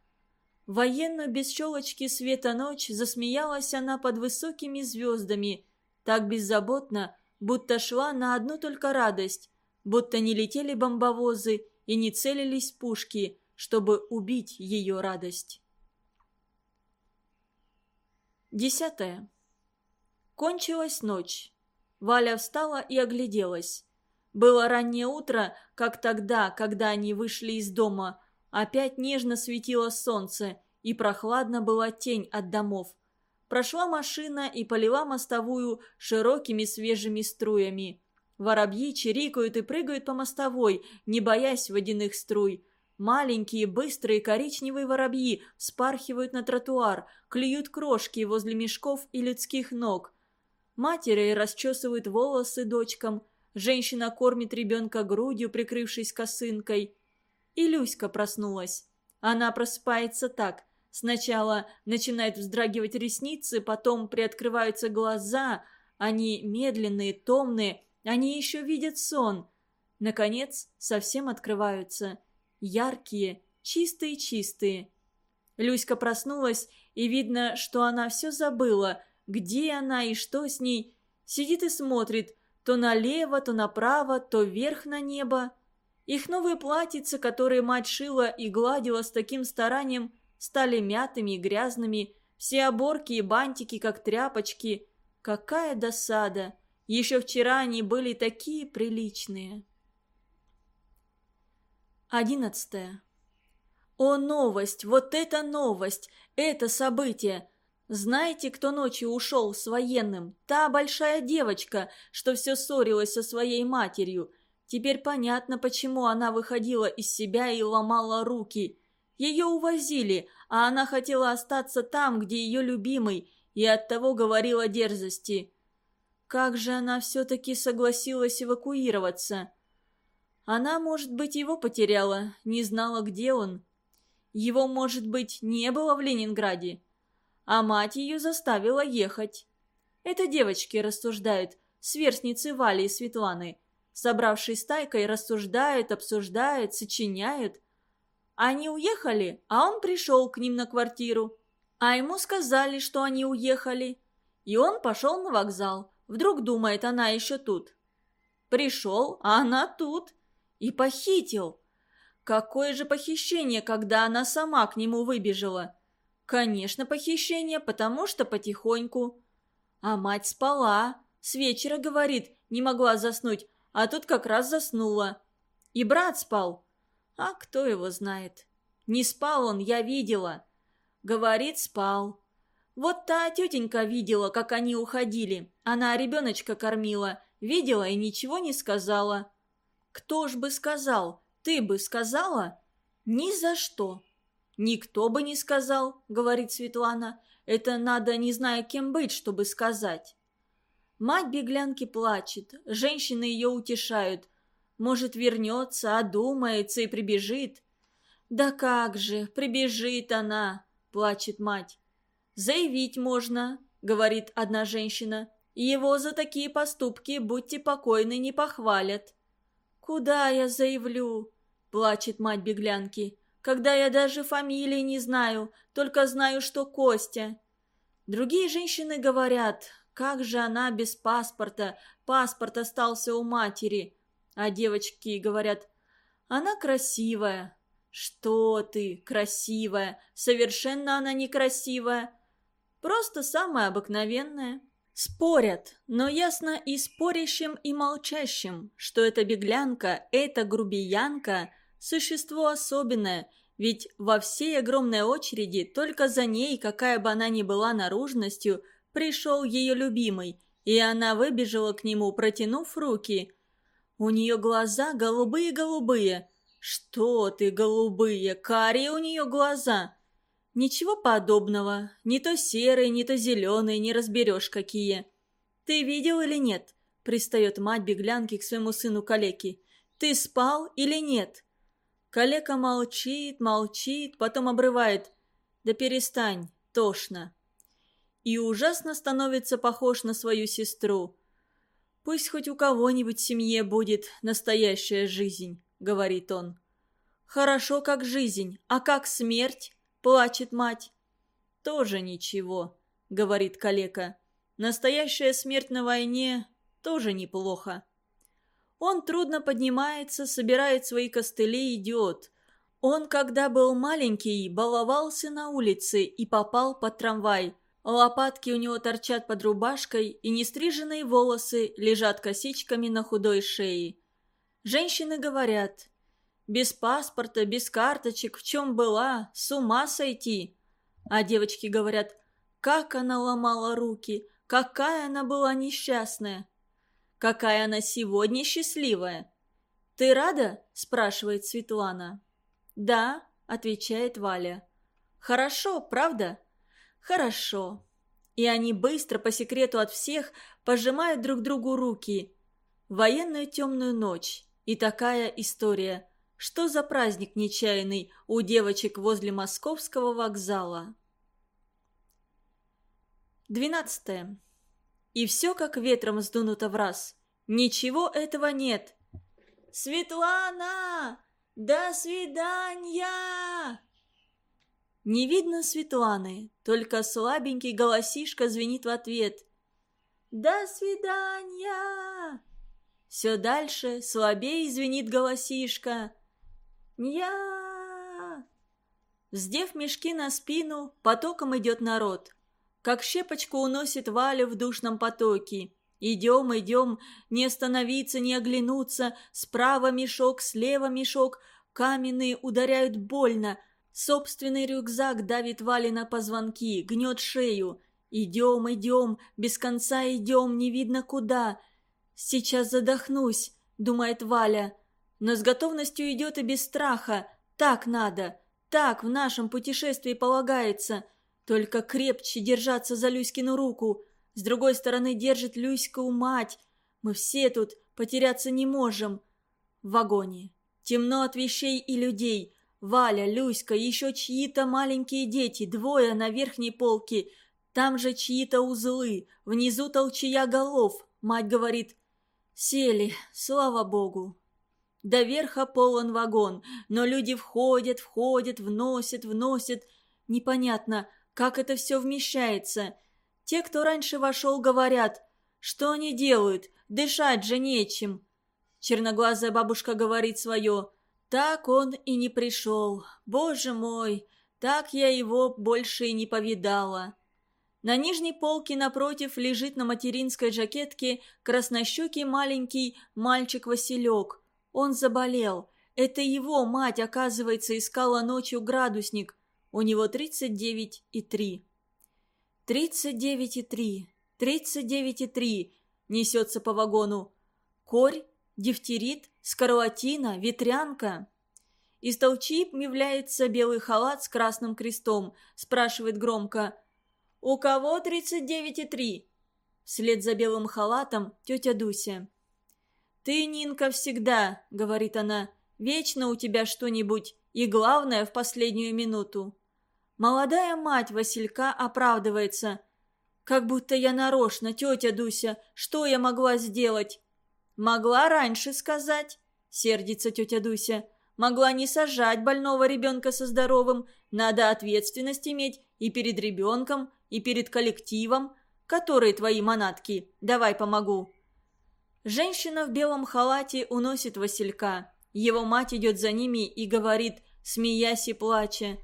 Военно без щелочки света ночь засмеялась она под высокими звездами, так беззаботно, будто шла на одну только радость, будто не летели бомбовозы и не целились пушки, чтобы убить ее радость. Десятое. Кончилась ночь. Валя встала и огляделась. Было раннее утро, как тогда, когда они вышли из дома. Опять нежно светило солнце, и прохладно была тень от домов. Прошла машина и полила мостовую широкими свежими струями. Воробьи чирикают и прыгают по мостовой, не боясь водяных струй. Маленькие, быстрые коричневые воробьи спархивают на тротуар, клюют крошки возле мешков и людских ног. Матери расчесывают волосы дочкам, женщина кормит ребенка грудью, прикрывшись косынкой. И Люська проснулась. Она просыпается так. Сначала начинает вздрагивать ресницы, потом приоткрываются глаза. Они медленные, томные, они еще видят сон. Наконец, совсем открываются – яркие, чистые-чистые. Люська проснулась, и видно, что она все забыла, где она и что с ней. Сидит и смотрит то налево, то направо, то вверх на небо. Их новые платьица, которые мать шила и гладила с таким старанием, стали мятыми и грязными, все оборки и бантики, как тряпочки. Какая досада! Еще вчера они были такие приличные. Одиннадцатое. О, новость! Вот это новость! Это событие! Знаете, кто ночью ушел с военным? Та большая девочка, что все ссорилась со своей матерью. Теперь понятно, почему она выходила из себя и ломала руки. Ее увозили, а она хотела остаться там, где ее любимый, и оттого говорила дерзости. Как же она все-таки согласилась эвакуироваться? Она, может быть, его потеряла, не знала, где он. Его, может быть, не было в Ленинграде. А мать ее заставила ехать. Это девочки рассуждают, сверстницы Вали и Светланы. Собравшись стайкой, рассуждают, обсуждают, сочиняют. Они уехали, а он пришел к ним на квартиру. А ему сказали, что они уехали. И он пошел на вокзал. Вдруг думает, она еще тут. Пришел, а она тут. И похитил. Какое же похищение, когда она сама к нему выбежала? Конечно, похищение, потому что потихоньку. А мать спала. С вечера, говорит, не могла заснуть, а тут как раз заснула. И брат спал. А кто его знает? Не спал он, я видела. Говорит, спал. Вот та тетенька видела, как они уходили. Она ребеночка кормила. Видела и ничего не сказала. Кто ж бы сказал? Ты бы сказала? Ни за что. Никто бы не сказал, говорит Светлана. Это надо, не зная, кем быть, чтобы сказать. Мать беглянки плачет, женщины ее утешают. Может, вернется, одумается и прибежит. Да как же, прибежит она, плачет мать. «Заявить можно», — говорит одна женщина. «Его за такие поступки, будьте покойны, не похвалят». «Куда я заявлю?» — плачет мать беглянки. «Когда я даже фамилии не знаю, только знаю, что Костя». Другие женщины говорят, как же она без паспорта, паспорт остался у матери. А девочки говорят, она красивая. Что ты, красивая, совершенно она некрасивая. Просто самая обыкновенная. Спорят, но ясно и спорящим, и молчащим, что эта беглянка, эта грубиянка – существо особенное, ведь во всей огромной очереди только за ней, какая бы она ни была наружностью, пришел ее любимый, и она выбежала к нему, протянув руки. У нее глаза голубые-голубые. Что ты, голубые, карие у нее глаза. Ничего подобного. Не то серые, не то зеленые, не разберешь какие. Ты видел или нет? Пристает мать беглянки к своему сыну калеки. Ты спал или нет? Калека молчит, молчит, потом обрывает. Да перестань, тошно. И ужасно становится похож на свою сестру. «Пусть хоть у кого-нибудь в семье будет настоящая жизнь», — говорит он. «Хорошо, как жизнь, а как смерть?» плачет мать. «Тоже ничего», — говорит калека. «Настоящая смерть на войне тоже неплохо». Он трудно поднимается, собирает свои костыли и идет. Он, когда был маленький, баловался на улице и попал под трамвай. Лопатки у него торчат под рубашкой, и нестриженные волосы лежат косичками на худой шее. Женщины говорят, без паспорта, без карточек, в чем была, с ума сойти. А девочки говорят, как она ломала руки, какая она была несчастная. Какая она сегодня счастливая. «Ты рада?» – спрашивает Светлана. «Да», – отвечает Валя. «Хорошо, правда?» «Хорошо». И они быстро, по секрету от всех, пожимают друг другу руки. Военную темную ночь. И такая история – что за праздник нечаянный у девочек возле московского вокзала? Двенадцатое. И все как ветром сдунуто в раз. Ничего этого нет. «Светлана! До свидания!» Не видно Светланы, только слабенький голосишка звенит в ответ. «До свидания!» Все дальше слабее звенит голосишка. «Я!» Вздев мешки на спину, потоком идет народ. Как щепочку уносит Валя в душном потоке. Идем, идем, не остановиться, не оглянуться. Справа мешок, слева мешок. Каменные ударяют больно. Собственный рюкзак давит Вале на позвонки, гнет шею. Идем, идем, без конца идем, не видно куда. Сейчас задохнусь, думает Валя но с готовностью идет и без страха. Так надо, так в нашем путешествии полагается. Только крепче держаться за Люськину руку. С другой стороны держит Люську мать. Мы все тут потеряться не можем. В вагоне. Темно от вещей и людей. Валя, Люська, еще чьи-то маленькие дети, двое на верхней полке. Там же чьи-то узлы, внизу толчья голов. Мать говорит, Сели, слава богу. До верха полон вагон, но люди входят, входят, вносят, вносят. Непонятно, как это все вмещается. Те, кто раньше вошел, говорят, что они делают, дышать же нечем. Черноглазая бабушка говорит свое. Так он и не пришел. Боже мой, так я его больше и не повидала. На нижней полке напротив лежит на материнской жакетке краснощекий маленький мальчик Василек. Он заболел. Это его мать, оказывается, искала ночью градусник. У него 39,3. 39,3. 39,3. Несется по вагону. Корь, дифтерит, скарлатина, ветрянка. Из толчи является белый халат с красным крестом. Спрашивает громко «У кого 39,3?» Вслед за белым халатом тетя Дуся. «Ты, Нинка, всегда», — говорит она, — «вечно у тебя что-нибудь, и главное, в последнюю минуту». Молодая мать Василька оправдывается. «Как будто я нарочно, тетя Дуся, что я могла сделать?» «Могла раньше сказать», — сердится тетя Дуся. «Могла не сажать больного ребенка со здоровым. Надо ответственность иметь и перед ребенком, и перед коллективом, которые твои манатки. Давай помогу». Женщина в белом халате уносит Василька. Его мать идет за ними и говорит, смеясь и плача.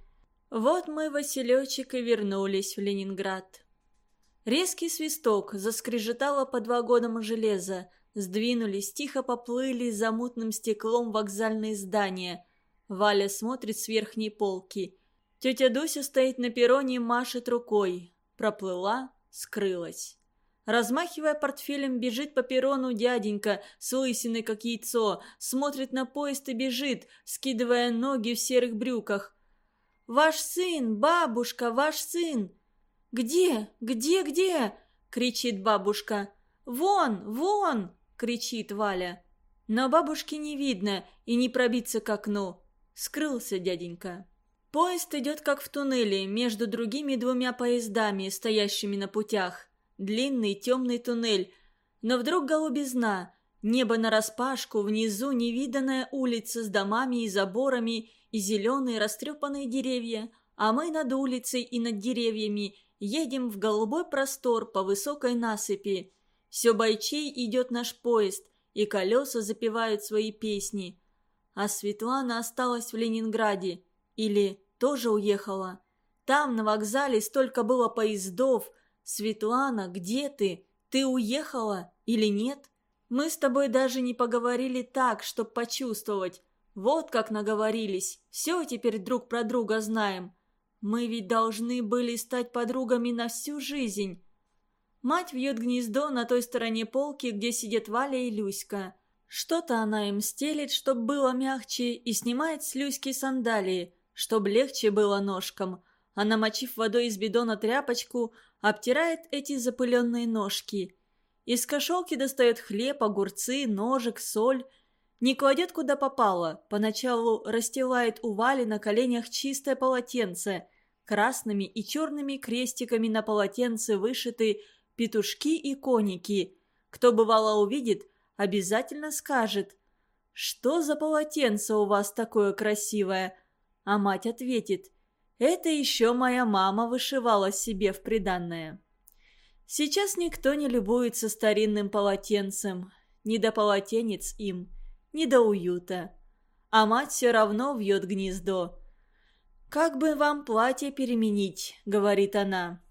«Вот мы, Василечек, и вернулись в Ленинград». Резкий свисток заскрежетало под вагоном железа. Сдвинулись, тихо поплыли за мутным стеклом вокзальные здания. Валя смотрит с верхней полки. Тетя Дуся стоит на перроне и машет рукой проплыла, скрылась. Размахивая портфелем, бежит по перрону дяденька с лысиной, как яйцо, смотрит на поезд и бежит, скидывая ноги в серых брюках. «Ваш сын, бабушка, ваш сын!» «Где? Где, где?» — кричит бабушка. «Вон, вон!» — кричит Валя. Но бабушки не видно и не пробиться к окну. Скрылся дяденька. Поезд идет как в туннеле, между другими двумя поездами, стоящими на путях. Длинный темный туннель. Но вдруг голубизна. Небо нараспашку, внизу невиданная улица с домами и заборами, и зеленые растрепанные деревья. А мы над улицей и над деревьями едем в голубой простор по высокой насыпи. Все бойчей идет наш поезд, и колеса запевают свои песни. А Светлана осталась в Ленинграде – или тоже уехала? Там, на вокзале, столько было поездов. Светлана, где ты? Ты уехала или нет? Мы с тобой даже не поговорили так, чтоб почувствовать. Вот как наговорились. Все теперь друг про друга знаем. Мы ведь должны были стать подругами на всю жизнь. Мать вьет гнездо на той стороне полки, где сидят Валя и Люська. Что-то она им стелит, чтоб было мягче, и снимает с Люськи сандалии чтоб легче было ножкам, а намочив водой из бидона тряпочку, обтирает эти запыленные ножки. Из кошелки достает хлеб, огурцы, ножик, соль. Не кладет куда попало, поначалу расстилает у Вали на коленях чистое полотенце. Красными и черными крестиками на полотенце вышиты петушки и коники. Кто бывало увидит, обязательно скажет. «Что за полотенце у вас такое красивое?» А мать ответит, «Это еще моя мама вышивала себе в приданное». Сейчас никто не любуется старинным полотенцем. Не до полотенец им, не до уюта. А мать все равно вьет гнездо. «Как бы вам платье переменить?» — говорит она.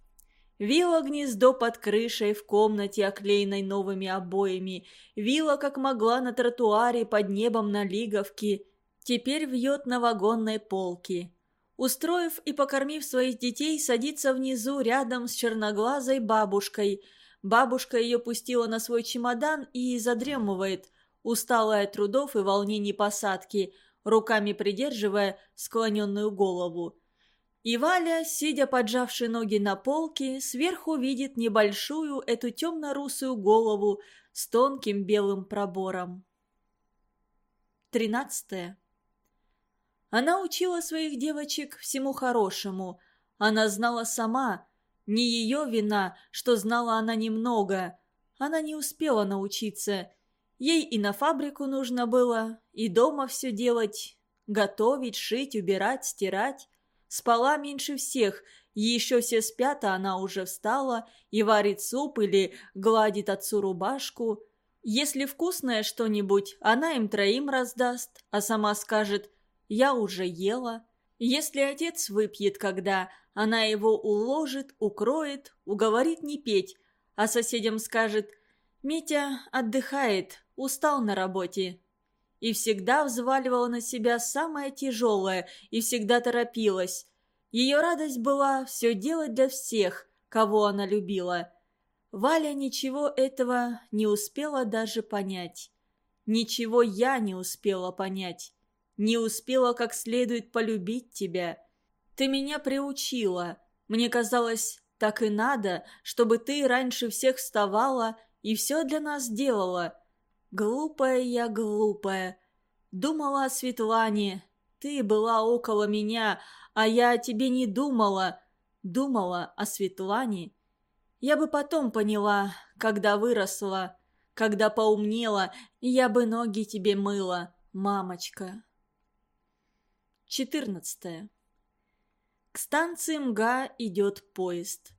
Вила гнездо под крышей в комнате, оклеенной новыми обоями. Вила, как могла, на тротуаре под небом на Лиговке. Теперь вьет на вагонной полке. Устроив и покормив своих детей, садится внизу рядом с черноглазой бабушкой. Бабушка ее пустила на свой чемодан и задремывает, усталая от трудов и волнений посадки, руками придерживая склоненную голову. И Валя, сидя поджавши ноги на полке, сверху видит небольшую эту темно-русую голову с тонким белым пробором. Тринадцатое. Она учила своих девочек всему хорошему. Она знала сама. Не ее вина, что знала она немного. Она не успела научиться. Ей и на фабрику нужно было, и дома все делать, готовить, шить, убирать, стирать. Спала меньше всех, еще все спят, а она уже встала и варит суп или гладит отцу рубашку. Если вкусное что-нибудь, она им троим раздаст, а сама скажет «я уже ела». Если отец выпьет когда, она его уложит, укроет, уговорит не петь, а соседям скажет «Митя отдыхает, устал на работе». И всегда взваливала на себя самое тяжелое и всегда торопилась. Ее радость была все делать для всех, кого она любила. Валя ничего этого не успела даже понять. Ничего я не успела понять. Не успела как следует полюбить тебя. Ты меня приучила. Мне казалось, так и надо, чтобы ты раньше всех вставала и все для нас делала. Глупая я, глупая. Думала о Светлане. Ты была около меня, а я о тебе не думала. Думала о Светлане. Я бы потом поняла, когда выросла, когда поумнела, я бы ноги тебе мыла, мамочка. 14. К станции МГА идет поезд.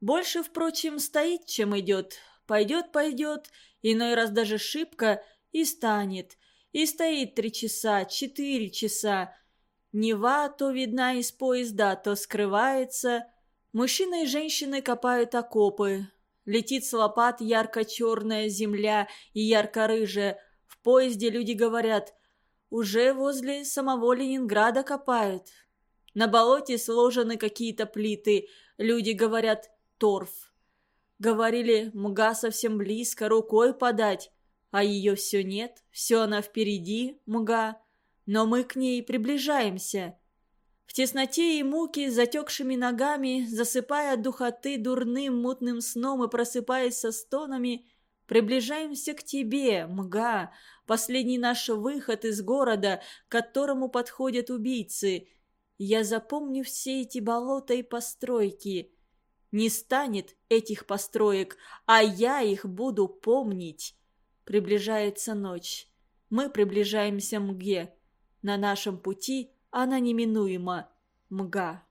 Больше, впрочем, стоит, чем идет. Пойдет-пойдет, иной раз даже шибко, и станет. И стоит три часа, четыре часа. Нева то видна из поезда, то скрывается. Мужчины и женщины копают окопы. Летит с лопат ярко-черная земля и ярко-рыжая. В поезде люди говорят «Уже возле самого Ленинграда копают». На болоте сложены какие-то плиты. Люди говорят «торф». Говорили, мга совсем близко, рукой подать. А ее все нет, все она впереди, мга. Но мы к ней приближаемся. В тесноте и муке, затекшими ногами, засыпая от духоты дурным мутным сном и просыпаясь со стонами, приближаемся к тебе, мга, последний наш выход из города, к которому подходят убийцы. Я запомню все эти болота и постройки. Не станет этих построек, а я их буду помнить. Приближается ночь. Мы приближаемся мге. На нашем пути она неминуема. Мга.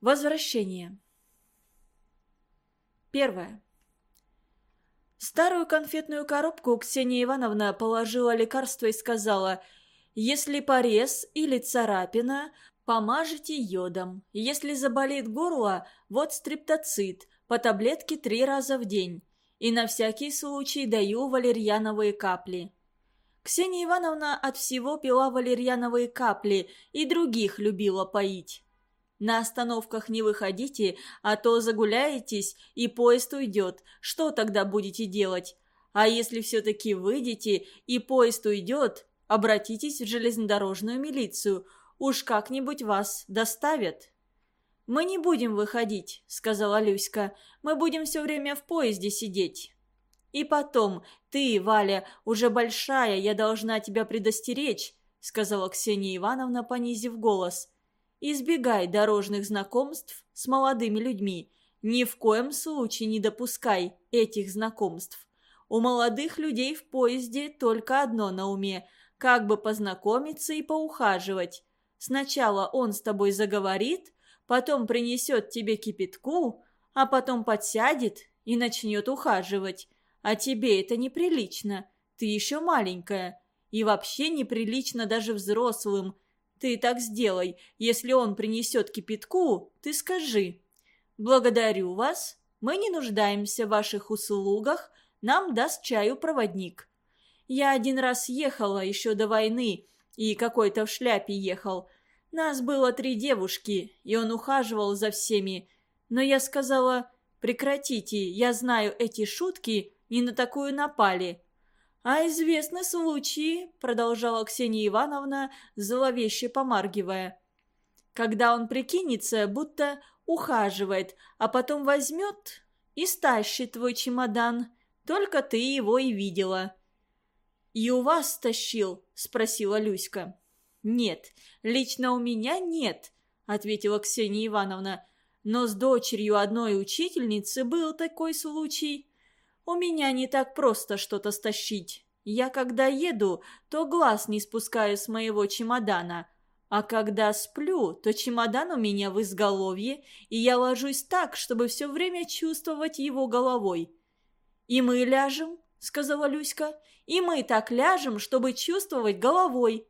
Возвращение. Первое. Старую конфетную коробку Ксения Ивановна положила лекарство и сказала, «Если порез или царапина, Помажете йодом. Если заболит горло, вот стриптоцит, по таблетке три раза в день. И на всякий случай даю валерьяновые капли. Ксения Ивановна от всего пила валерьяновые капли и других любила поить. На остановках не выходите, а то загуляетесь, и поезд уйдет. Что тогда будете делать? А если все-таки выйдете, и поезд уйдет, обратитесь в железнодорожную милицию – Уж как-нибудь вас доставят». «Мы не будем выходить», — сказала Люська. «Мы будем все время в поезде сидеть». «И потом, ты, Валя, уже большая, я должна тебя предостеречь», — сказала Ксения Ивановна, понизив голос. «Избегай дорожных знакомств с молодыми людьми. Ни в коем случае не допускай этих знакомств. У молодых людей в поезде только одно на уме – как бы познакомиться и поухаживать. Сначала он с тобой заговорит, потом принесет тебе кипятку, а потом подсядет и начнет ухаживать. А тебе это неприлично, ты еще маленькая. И вообще неприлично даже взрослым. Ты так сделай, если он принесет кипятку, ты скажи. «Благодарю вас, мы не нуждаемся в ваших услугах, нам даст чаю проводник». Я один раз ехала еще до войны, и какой-то в шляпе ехал. Нас было три девушки, и он ухаживал за всеми. Но я сказала, прекратите, я знаю эти шутки, не на такую напали. «А известны случаи», — продолжала Ксения Ивановна, зловеще помаргивая. «Когда он прикинется, будто ухаживает, а потом возьмет и стащит твой чемодан. Только ты его и видела». «И у вас стащил?» – спросила Люська. «Нет, лично у меня нет», – ответила Ксения Ивановна. «Но с дочерью одной учительницы был такой случай. У меня не так просто что-то стащить. Я когда еду, то глаз не спускаю с моего чемодана. А когда сплю, то чемодан у меня в изголовье, и я ложусь так, чтобы все время чувствовать его головой. «И мы ляжем», — сказала Люська, — «и мы так ляжем, чтобы чувствовать головой».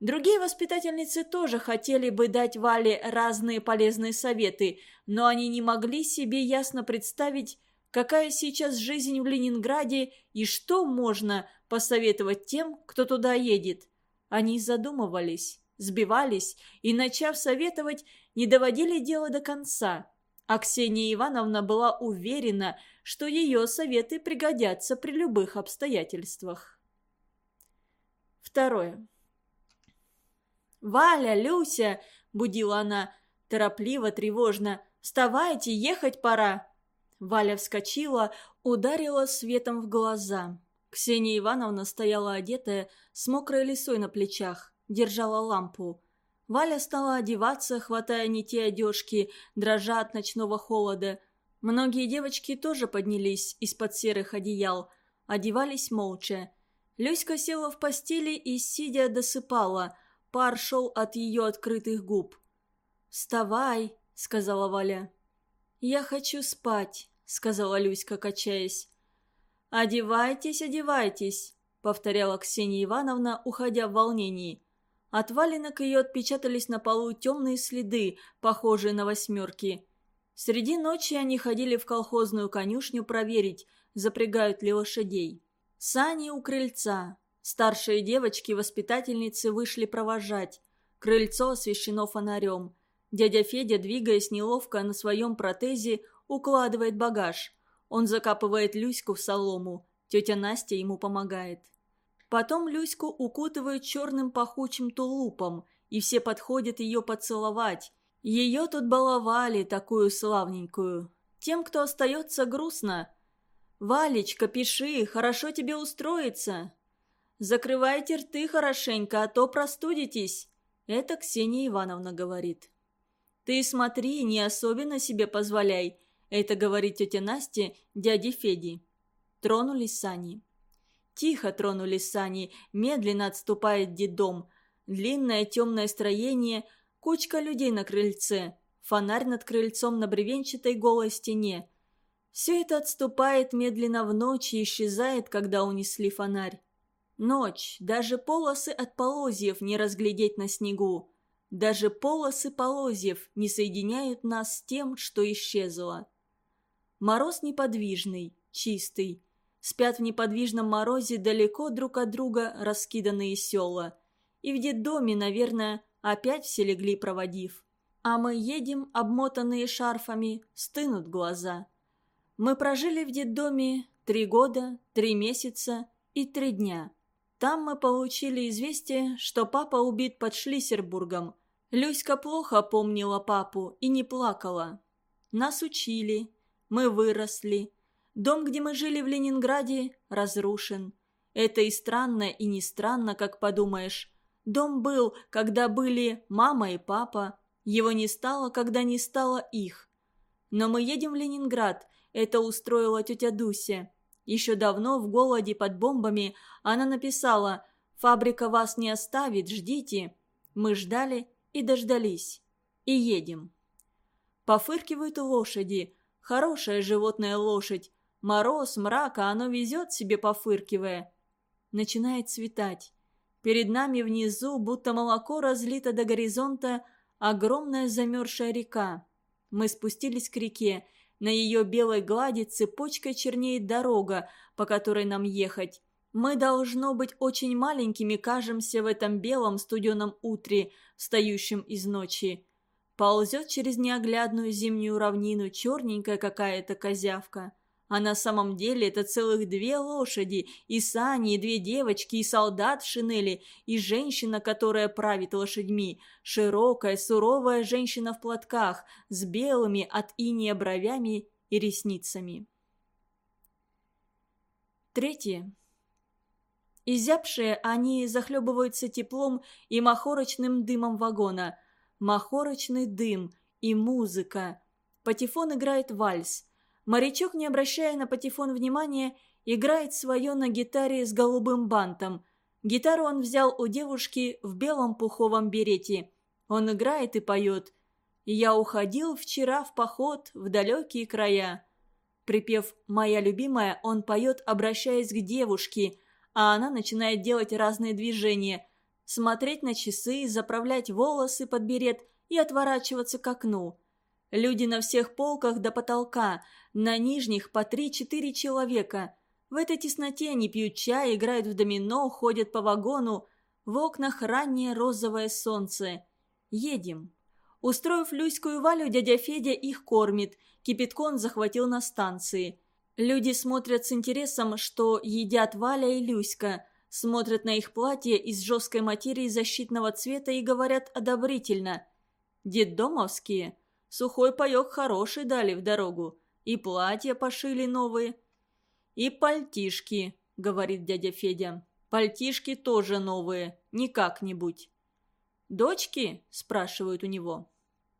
Другие воспитательницы тоже хотели бы дать Вале разные полезные советы, но они не могли себе ясно представить, какая сейчас жизнь в Ленинграде и что можно посоветовать тем, кто туда едет. Они задумывались, сбивались и, начав советовать, не доводили дело до конца. А Ксения Ивановна была уверена, что ее советы пригодятся при любых обстоятельствах. Второе. «Валя, Люся!» – будила она, торопливо, тревожно. «Вставайте, ехать пора!» Валя вскочила, ударила светом в глаза. Ксения Ивановна стояла одетая, с мокрой лисой на плечах, держала лампу. Валя стала одеваться, хватая не те одежки, дрожа от ночного холода. Многие девочки тоже поднялись из-под серых одеял, одевались молча. Люська села в постели и, сидя, досыпала. Пар шел от ее открытых губ. «Вставай», — сказала Валя. «Я хочу спать», — сказала Люська, качаясь. «Одевайтесь, одевайтесь», — повторяла Ксения Ивановна, уходя в волнении. От валенок ее отпечатались на полу темные следы, похожие на восьмерки. Среди ночи они ходили в колхозную конюшню проверить, запрягают ли лошадей. Сани у крыльца. Старшие девочки-воспитательницы вышли провожать. Крыльцо освещено фонарем. Дядя Федя, двигаясь неловко на своем протезе, укладывает багаж. Он закапывает Люську в солому. Тетя Настя ему помогает. Потом Люську укутывают черным пахучим тулупом, и все подходят ее поцеловать. Ее тут баловали, такую славненькую. Тем, кто остается, грустно. «Валечка, пиши, хорошо тебе устроиться». «Закрывайте рты хорошенько, а то простудитесь», — это Ксения Ивановна говорит. «Ты смотри, не особенно себе позволяй», — это говорит тетя Настя дяде Феди. Тронулись сани. Тихо тронулись сани, медленно отступает дедом. Длинное темное строение, кучка людей на крыльце, фонарь над крыльцом на бревенчатой голой стене. Все это отступает медленно в ночь и исчезает, когда унесли фонарь. Ночь, даже полосы от полозьев не разглядеть на снегу. Даже полосы полозьев не соединяют нас с тем, что исчезло. Мороз неподвижный, чистый. Спят в неподвижном морозе далеко друг от друга раскиданные села. И в детдоме, наверное, опять все легли, проводив. А мы едем, обмотанные шарфами, стынут глаза. Мы прожили в детдоме три года, три месяца и три дня. Там мы получили известие, что папа убит под Шлиссербургом. Люська плохо помнила папу и не плакала. Нас учили, мы выросли. Дом, где мы жили в Ленинграде, разрушен. Это и странно, и не странно, как подумаешь. Дом был, когда были мама и папа. Его не стало, когда не стало их. Но мы едем в Ленинград. Это устроила тетя Дуся. Еще давно, в голоде под бомбами, она написала «Фабрика вас не оставит, ждите». Мы ждали и дождались. И едем. Пофыркивают лошади. Хорошая животная лошадь. Мороз, мрак, а оно везет себе, пофыркивая. Начинает светать. Перед нами внизу, будто молоко разлито до горизонта, огромная замерзшая река. Мы спустились к реке на ее белой глади цепочкой чернеет дорога, по которой нам ехать. Мы, должно быть, очень маленькими кажемся в этом белом студеном утре, встающем из ночи. Ползет через неоглядную зимнюю равнину черненькая какая-то козявка. А на самом деле это целых две лошади, и сани, и две девочки, и солдат в шинели, и женщина, которая правит лошадьми. Широкая, суровая женщина в платках, с белыми от иния бровями и ресницами. Третье. Изябшие они захлебываются теплом и махорочным дымом вагона. Махорочный дым и музыка. Патефон играет вальс. Морячок, не обращая на патефон внимания, играет свое на гитаре с голубым бантом. Гитару он взял у девушки в белом пуховом берете. Он играет и поет. «Я уходил вчера в поход в далекие края». Припев «Моя любимая», он поет, обращаясь к девушке, а она начинает делать разные движения. Смотреть на часы, заправлять волосы под берет и отворачиваться к окну. Люди на всех полках до потолка, на нижних по три-четыре человека. В этой тесноте они пьют чай, играют в домино, ходят по вагону. В окнах раннее розовое солнце. Едем. Устроив Люську и Валю, дядя Федя их кормит. Кипяткон захватил на станции. Люди смотрят с интересом, что едят Валя и Люська. Смотрят на их платье из жесткой материи защитного цвета и говорят одобрительно. «Детдомовские. Сухой паек хороший дали в дорогу. И платья пошили новые. И пальтишки, говорит дядя Федя. Пальтишки тоже новые, не как-нибудь. «Дочки?» – спрашивают у него.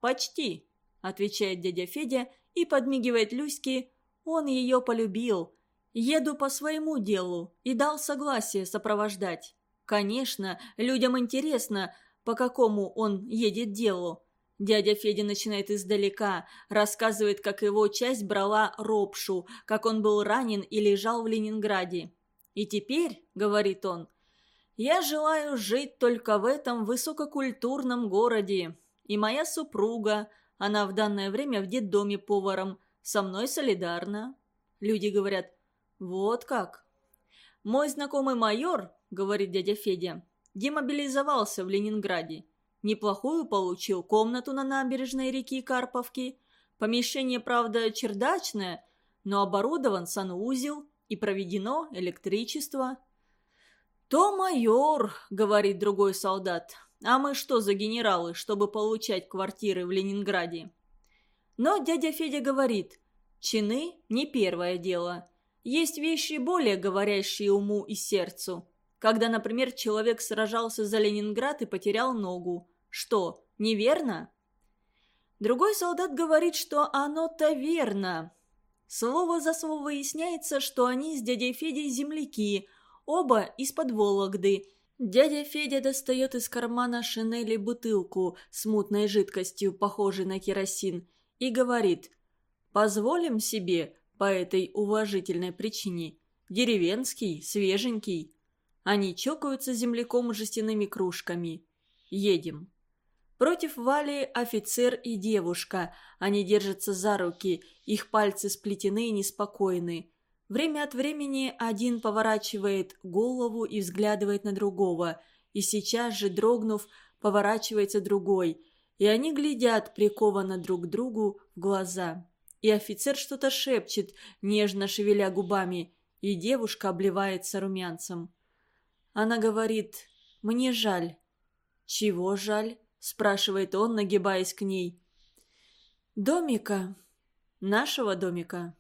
«Почти», – отвечает дядя Федя и подмигивает Люське. Он ее полюбил. Еду по своему делу и дал согласие сопровождать. Конечно, людям интересно, по какому он едет делу. Дядя Федя начинает издалека, рассказывает, как его часть брала ропшу, как он был ранен и лежал в Ленинграде. «И теперь», — говорит он, — «я желаю жить только в этом высококультурном городе. И моя супруга, она в данное время в детдоме поваром, со мной солидарна». Люди говорят, «Вот как». «Мой знакомый майор», — говорит дядя Федя, — демобилизовался в Ленинграде. Неплохую получил комнату на набережной реки Карповки. Помещение, правда, чердачное, но оборудован санузел и проведено электричество. «То майор», — говорит другой солдат, — «а мы что за генералы, чтобы получать квартиры в Ленинграде?» Но дядя Федя говорит, чины – не первое дело. Есть вещи, более говорящие уму и сердцу. Когда, например, человек сражался за Ленинград и потерял ногу. Что, неверно? Другой солдат говорит, что оно-то верно. Слово за слово выясняется, что они с дядей Федей земляки, оба из-под Вологды. Дядя Федя достает из кармана шинели бутылку с мутной жидкостью, похожей на керосин, и говорит «Позволим себе по этой уважительной причине. Деревенский, свеженький». Они чокаются земляком жестяными кружками. Едем. Против Вали офицер и девушка. Они держатся за руки, их пальцы сплетены и неспокойны. Время от времени один поворачивает голову и взглядывает на другого, и сейчас же, дрогнув, поворачивается другой, и они глядят прикованно друг к другу в глаза. И офицер что-то шепчет, нежно шевеля губами, и девушка обливается румянцем. Она говорит «Мне жаль». «Чего жаль?» Спрашивает он, нагибаясь к ней. «Домика. Нашего домика.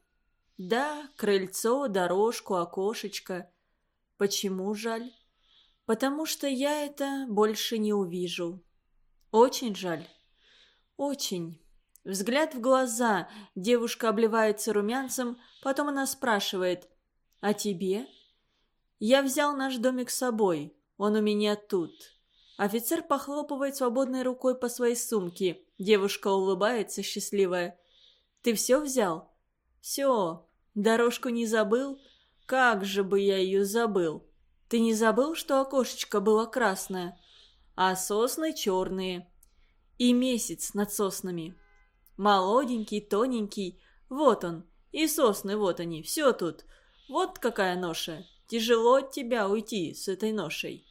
Да, крыльцо, дорожку, окошечко. Почему жаль? Потому что я это больше не увижу. Очень жаль. Очень». Взгляд в глаза, девушка обливается румянцем, потом она спрашивает «А тебе?» «Я взял наш домик с собой, он у меня тут». Офицер похлопывает свободной рукой по своей сумке. Девушка улыбается, счастливая. «Ты все взял?» «Все. Дорожку не забыл?» «Как же бы я ее забыл?» «Ты не забыл, что окошечко было красное?» «А сосны черные?» «И месяц над соснами?» «Молоденький, тоненький. Вот он. И сосны, вот они. Все тут. Вот какая ноша. Тяжело от тебя уйти с этой ношей».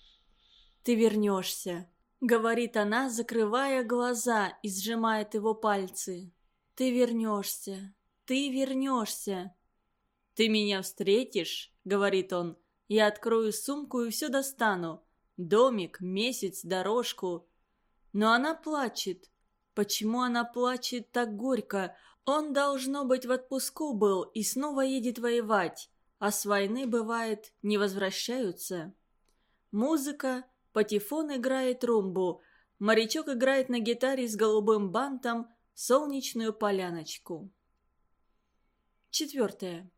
«Ты вернешься», — говорит она, закрывая глаза и сжимает его пальцы. «Ты вернешься, ты вернешься». «Ты меня встретишь?» — говорит он. «Я открою сумку и все достану. Домик, месяц, дорожку». Но она плачет. Почему она плачет так горько? Он, должно быть, в отпуску был и снова едет воевать. А с войны, бывает, не возвращаются. Музыка Патефон играет румбу. Морячок играет на гитаре с голубым бантом «Солнечную поляночку». Четвертое.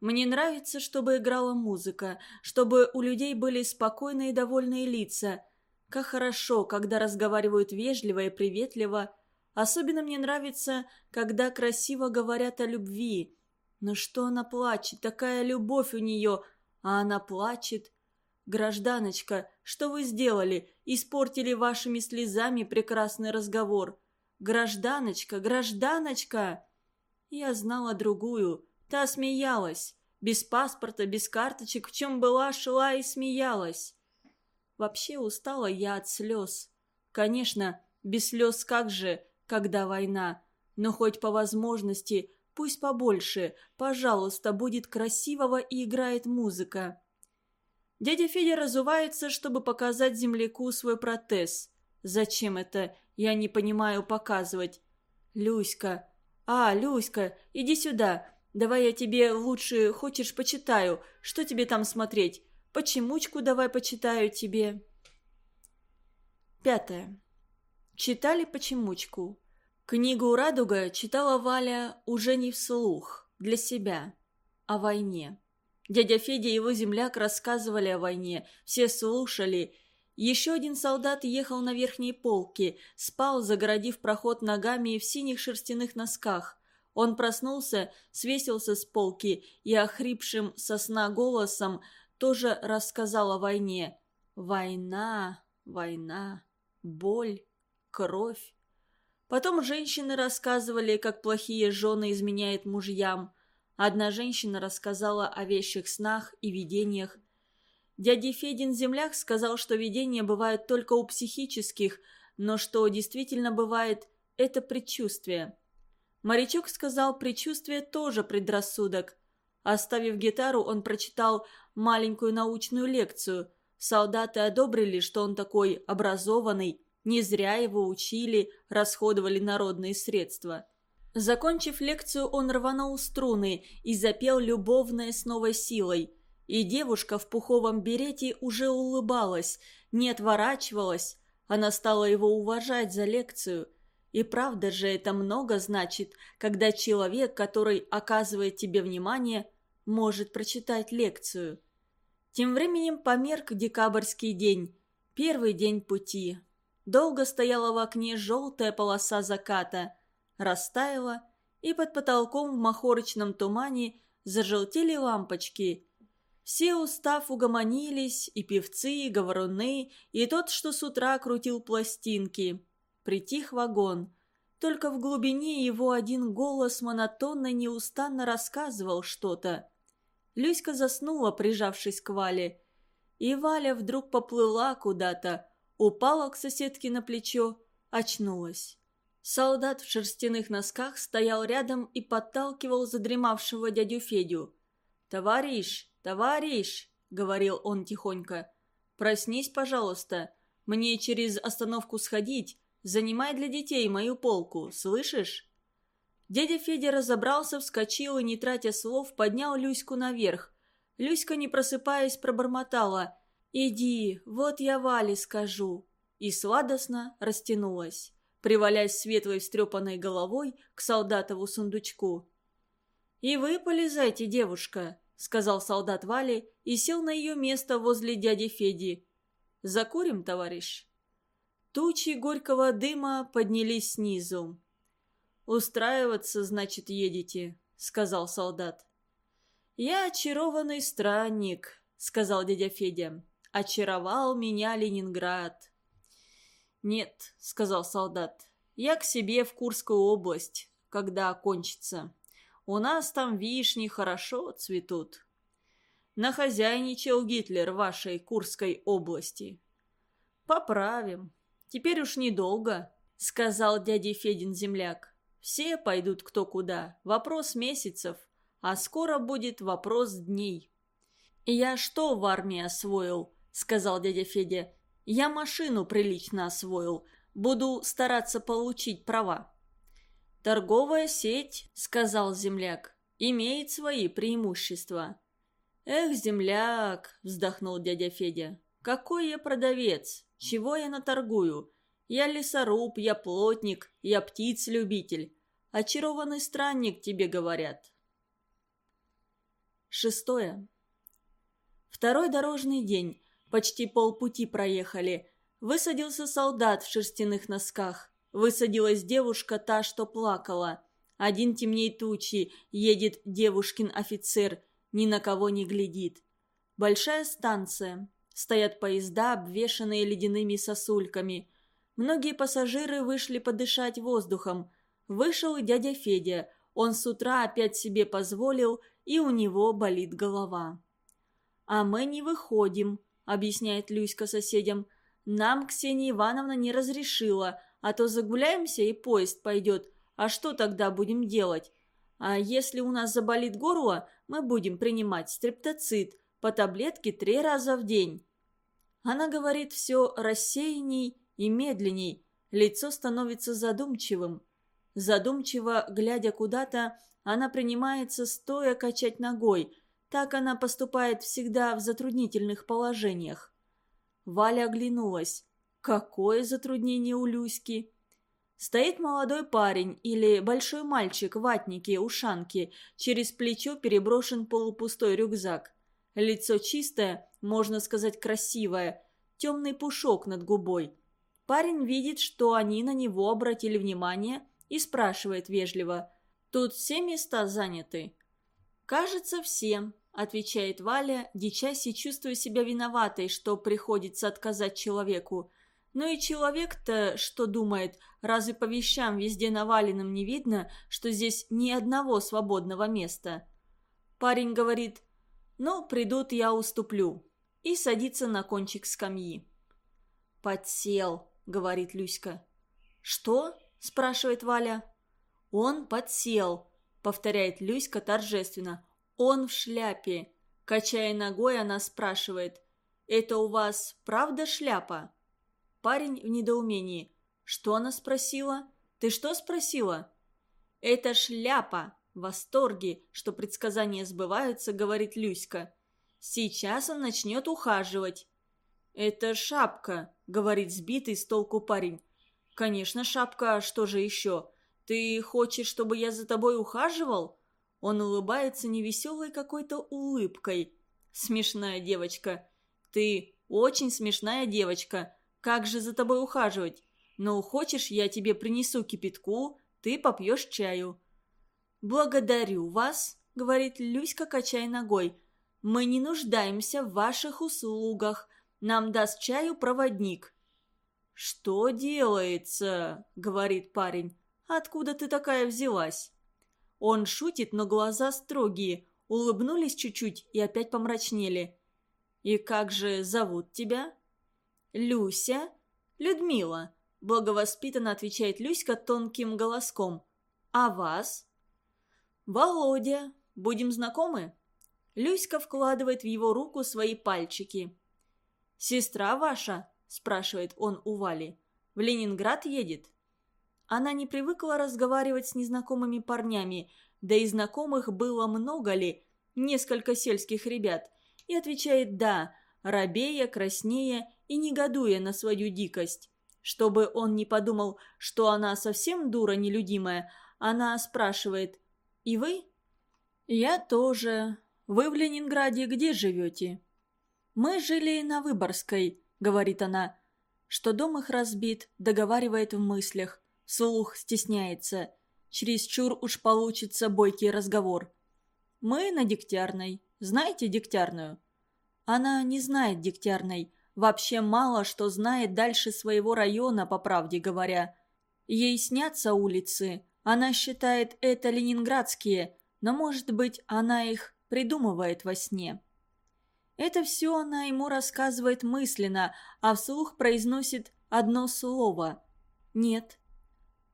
Мне нравится, чтобы играла музыка, чтобы у людей были спокойные и довольные лица. Как хорошо, когда разговаривают вежливо и приветливо. Особенно мне нравится, когда красиво говорят о любви. Но что она плачет? Такая любовь у нее, а она плачет. «Гражданочка, что вы сделали? Испортили вашими слезами прекрасный разговор. Гражданочка, гражданочка!» Я знала другую, Та смеялась. Без паспорта, без карточек, в чем была, шла и смеялась. Вообще устала я от слез. Конечно, без слез как же, когда война. Но хоть по возможности, пусть побольше, пожалуйста, будет красивого и играет музыка. Дядя Федя разувается, чтобы показать земляку свой протез. Зачем это, я не понимаю, показывать? Люська. А, Люська, иди сюда. Давай я тебе лучше, хочешь, почитаю. Что тебе там смотреть? Почемучку давай почитаю тебе. Пятое. Читали почемучку. Книгу «Радуга» читала Валя уже не вслух, для себя, о войне. Дядя Федя и его земляк рассказывали о войне, все слушали. Еще один солдат ехал на верхней полке, спал, загородив проход ногами в синих шерстяных носках – он проснулся, свесился с полки и охрипшим со сна голосом тоже рассказал о войне. Война, война, боль, кровь. Потом женщины рассказывали, как плохие жены изменяют мужьям. Одна женщина рассказала о вещих снах и видениях. Дядя Федин земляк сказал, что видения бывают только у психических, но что действительно бывает – это предчувствие. Морячок сказал, предчувствие тоже предрассудок. Оставив гитару, он прочитал маленькую научную лекцию. Солдаты одобрили, что он такой образованный, не зря его учили, расходовали народные средства. Закончив лекцию, он рванул струны и запел любовное с новой силой. И девушка в пуховом берете уже улыбалась, не отворачивалась. Она стала его уважать за лекцию. И правда же это много значит, когда человек, который оказывает тебе внимание, может прочитать лекцию. Тем временем померк декабрьский день, первый день пути. Долго стояла в окне желтая полоса заката, растаяла, и под потолком в махорочном тумане зажелтели лампочки. Все устав угомонились, и певцы, и говоруны, и тот, что с утра крутил пластинки – Притих вагон. Только в глубине его один голос монотонно неустанно рассказывал что-то. Люська заснула, прижавшись к Вале. И Валя вдруг поплыла куда-то, упала к соседке на плечо, очнулась. Солдат в шерстяных носках стоял рядом и подталкивал задремавшего дядю Федю. «Товарищ, товарищ!» — говорил он тихонько. «Проснись, пожалуйста. Мне через остановку сходить. Занимай для детей мою полку, слышишь?» Дядя Федя разобрался, вскочил и, не тратя слов, поднял Люську наверх. Люська, не просыпаясь, пробормотала «Иди, вот я Вале скажу». И сладостно растянулась, привалясь светлой встрепанной головой к солдатову сундучку. «И вы полезайте, девушка», — сказал солдат Вале и сел на ее место возле дяди Феди. «Закурим, товарищ?» Тучи горького дыма поднялись снизу. «Устраиваться, значит, едете», — сказал солдат. «Я очарованный странник», — сказал дядя Федя. «Очаровал меня Ленинград». «Нет», — сказал солдат, — «я к себе в Курскую область, когда окончится. У нас там вишни хорошо цветут». Нахозяйничал Гитлер вашей Курской области. «Поправим», Теперь уж недолго», — сказал дядя Федин земляк. «Все пойдут кто куда. Вопрос месяцев, а скоро будет вопрос дней». «Я что в армии освоил?» — сказал дядя Федя. «Я машину прилично освоил. Буду стараться получить права». «Торговая сеть», — сказал земляк, — «имеет свои преимущества». «Эх, земляк», — вздохнул дядя Федя, — «какой я продавец! Чего я наторгую? Я лесоруб, я плотник, я птиц-любитель. Очарованный странник, тебе говорят». Шестое. Второй дорожный день. Почти полпути проехали. Высадился солдат в шерстяных носках. Высадилась девушка, та, что плакала. Один темней тучи, едет девушкин офицер, ни на кого не глядит. Большая станция. Стоят поезда, обвешанные ледяными сосульками. Многие пассажиры вышли подышать воздухом. Вышел дядя Федя. Он с утра опять себе позволил, и у него болит голова. «А мы не выходим», — объясняет Люська соседям. «Нам Ксения Ивановна не разрешила, а то загуляемся и поезд пойдет. А что тогда будем делать? А если у нас заболит горло, мы будем принимать стрептоцит по таблетке три раза в день». Она говорит все рассеянней и медленней, лицо становится задумчивым. Задумчиво, глядя куда-то, она принимается стоя качать ногой – так она поступает всегда в затруднительных положениях. Валя оглянулась. Какое затруднение у Люськи! Стоит молодой парень или большой мальчик в ватнике, ушанке, через плечо переброшен полупустой рюкзак. Лицо чистое, можно сказать красивое, темный пушок над губой. Парень видит, что они на него обратили внимание и спрашивает вежливо. «Тут все места заняты?» «Кажется, всем», отвечает Валя, дичась и чувствуя себя виноватой, что приходится отказать человеку. Ну и человек-то что думает, разве по вещам везде наваленным не видно, что здесь ни одного свободного места? Парень говорит, ну, придут, я уступлю, и садится на кончик скамьи. «Подсел», — говорит Люська. «Что?» — спрашивает Валя. «Он подсел», — повторяет Люська торжественно. Он в шляпе. Качая ногой, она спрашивает. «Это у вас правда шляпа?» Парень в недоумении. «Что она спросила? Ты что спросила?» «Это шляпа!» В восторге, что предсказания сбываются, говорит Люська. «Сейчас он начнет ухаживать». «Это шапка», — говорит сбитый с толку парень. «Конечно, шапка, а что же еще? Ты хочешь, чтобы я за тобой ухаживал?» Он улыбается невеселой какой-то улыбкой. «Смешная девочка. Ты очень смешная девочка. Как же за тобой ухаживать? Ну, хочешь, я тебе принесу кипятку, ты попьешь чаю». «Благодарю вас», — говорит Люська, качая ногой. «Мы не нуждаемся в ваших услугах. Нам даст чаю проводник». «Что делается?» — говорит парень. «Откуда ты такая взялась?» Он шутит, но глаза строгие, улыбнулись чуть-чуть и опять помрачнели. «И как же зовут тебя?» «Люся?» «Людмила», – благовоспитанно отвечает Люська тонким голоском. «А вас?» «Володя. Будем знакомы?» Люська вкладывает в его руку свои пальчики. «Сестра ваша?» – спрашивает он у Вали. «В Ленинград едет?» Она не привыкла разговаривать с незнакомыми парнями, да и знакомых было много ли, несколько сельских ребят, и отвечает «да», рабея, краснея и негодуя на свою дикость. Чтобы он не подумал, что она совсем дура нелюдимая, она спрашивает «И вы?» «Я тоже. Вы в Ленинграде где живете?» «Мы жили на Выборгской», — говорит она. Что дом их разбит, договаривает в мыслях. Слух стесняется. Чересчур уж получится бойкий разговор. Мы на Дегтярной. Знаете Дегтярную? Она не знает Дегтярной. Вообще мало что знает дальше своего района, по правде говоря. Ей снятся улицы. Она считает это ленинградские, но, может быть, она их придумывает во сне. Это все она ему рассказывает мысленно, а вслух произносит одно слово. «Нет,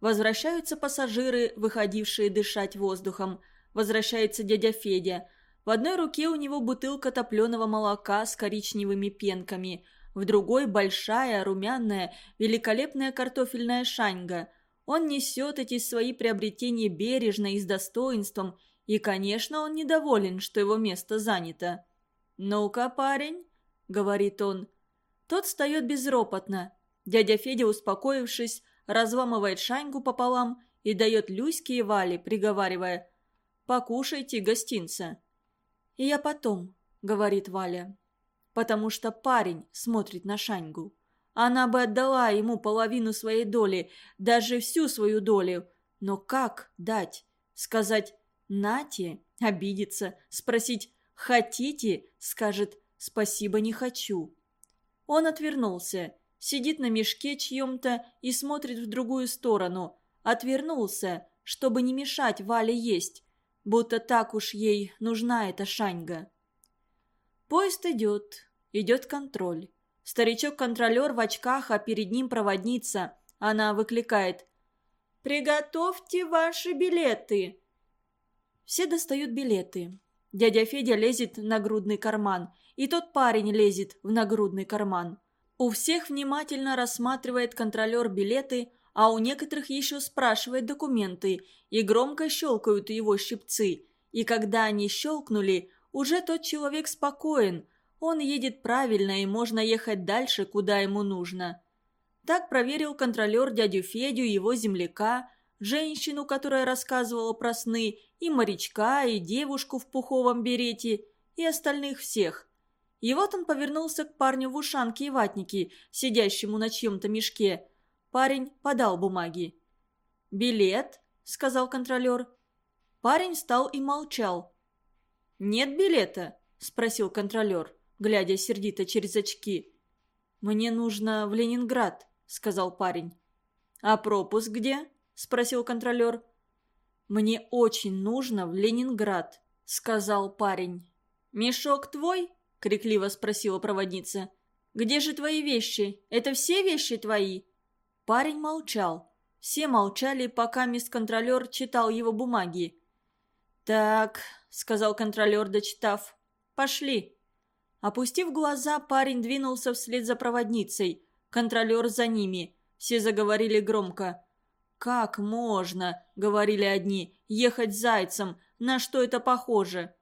Возвращаются пассажиры, выходившие дышать воздухом. Возвращается дядя Федя. В одной руке у него бутылка топленого молока с коричневыми пенками, в другой большая, румяная, великолепная картофельная шаньга. Он несет эти свои приобретения бережно и с достоинством, и, конечно, он недоволен, что его место занято. «Ну-ка, парень», — говорит он. Тот встает безропотно. Дядя Федя, успокоившись, разламывает шаньгу пополам и дает Люське и Вале, приговаривая «Покушайте гостинца». «И я потом», — говорит Валя. «Потому что парень смотрит на Шаньгу. Она бы отдала ему половину своей доли, даже всю свою долю. Но как дать? Сказать «нате» — обидеться, спросить «хотите» — скажет «спасибо, не хочу». Он отвернулся, сидит на мешке чьем-то и смотрит в другую сторону. Отвернулся, чтобы не мешать Вале есть, будто так уж ей нужна эта шаньга. Поезд идет, идет контроль. Старичок-контролер в очках, а перед ним проводница. Она выкликает «Приготовьте ваши билеты!» Все достают билеты. Дядя Федя лезет в нагрудный карман, и тот парень лезет в нагрудный карман. У всех внимательно рассматривает контролер билеты, а у некоторых еще спрашивает документы, и громко щелкают его щипцы. И когда они щелкнули, уже тот человек спокоен, он едет правильно и можно ехать дальше, куда ему нужно. Так проверил контролер дядю Федю, его земляка, женщину, которая рассказывала про сны, и морячка, и девушку в пуховом берете, и остальных всех. И вот он повернулся к парню в ушанке и ватнике, сидящему на чьем-то мешке. Парень подал бумаги. «Билет?» – сказал контролер. Парень встал и молчал. «Нет билета?» – спросил контролер, глядя сердито через очки. «Мне нужно в Ленинград», – сказал парень. «А пропуск где?» – спросил контролер. «Мне очень нужно в Ленинград», – сказал парень. «Мешок твой?» – крикливо спросила проводница. «Где же твои вещи? Это все вещи твои?» Парень молчал. Все молчали, пока мисс-контролер читал его бумаги. «Так», — сказал контролер, дочитав, — «пошли». Опустив глаза, парень двинулся вслед за проводницей. Контролер за ними. Все заговорили громко. «Как можно?» — говорили одни. «Ехать зайцем? На что это похоже?»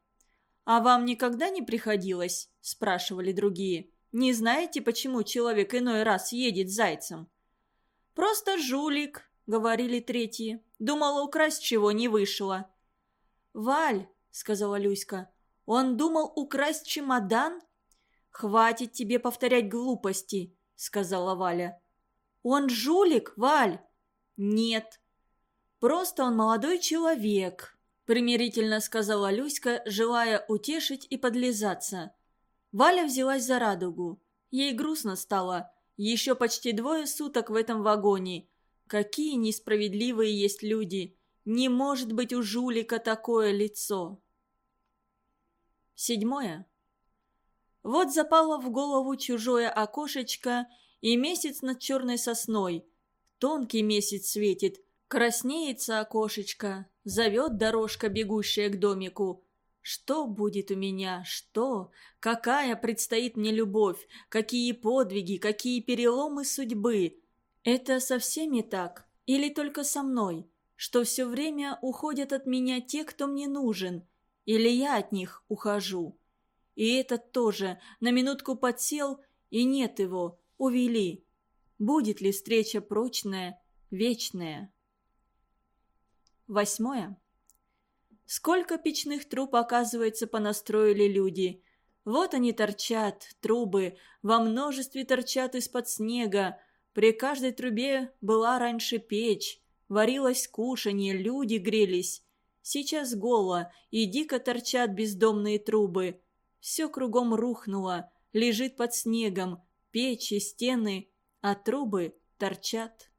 «А вам никогда не приходилось?» – спрашивали другие. «Не знаете, почему человек иной раз едет зайцем?» «Просто жулик», – говорили третьи. «Думала, украсть чего не вышло». «Валь», – сказала Люська, – «он думал украсть чемодан?» «Хватит тебе повторять глупости», – сказала Валя. «Он жулик, Валь?» «Нет». «Просто он молодой человек», примирительно сказала Люська, желая утешить и подлизаться. Валя взялась за радугу. Ей грустно стало. Еще почти двое суток в этом вагоне. Какие несправедливые есть люди. Не может быть у жулика такое лицо. Седьмое. Вот запало в голову чужое окошечко и месяц над черной сосной. Тонкий месяц светит, краснеется окошечко, Зовет дорожка, бегущая к домику. Что будет у меня? Что? Какая предстоит мне любовь? Какие подвиги? Какие переломы судьбы? Это со всеми так? Или только со мной? Что все время уходят от меня те, кто мне нужен? Или я от них ухожу? И этот тоже на минутку подсел, и нет его, увели. Будет ли встреча прочная, вечная? Восьмое. Сколько печных труб, оказывается, понастроили люди. Вот они торчат, трубы, во множестве торчат из-под снега. При каждой трубе была раньше печь, варилось кушанье, люди грелись. Сейчас голо, и дико торчат бездомные трубы. Все кругом рухнуло, лежит под снегом, печи, стены, а трубы торчат.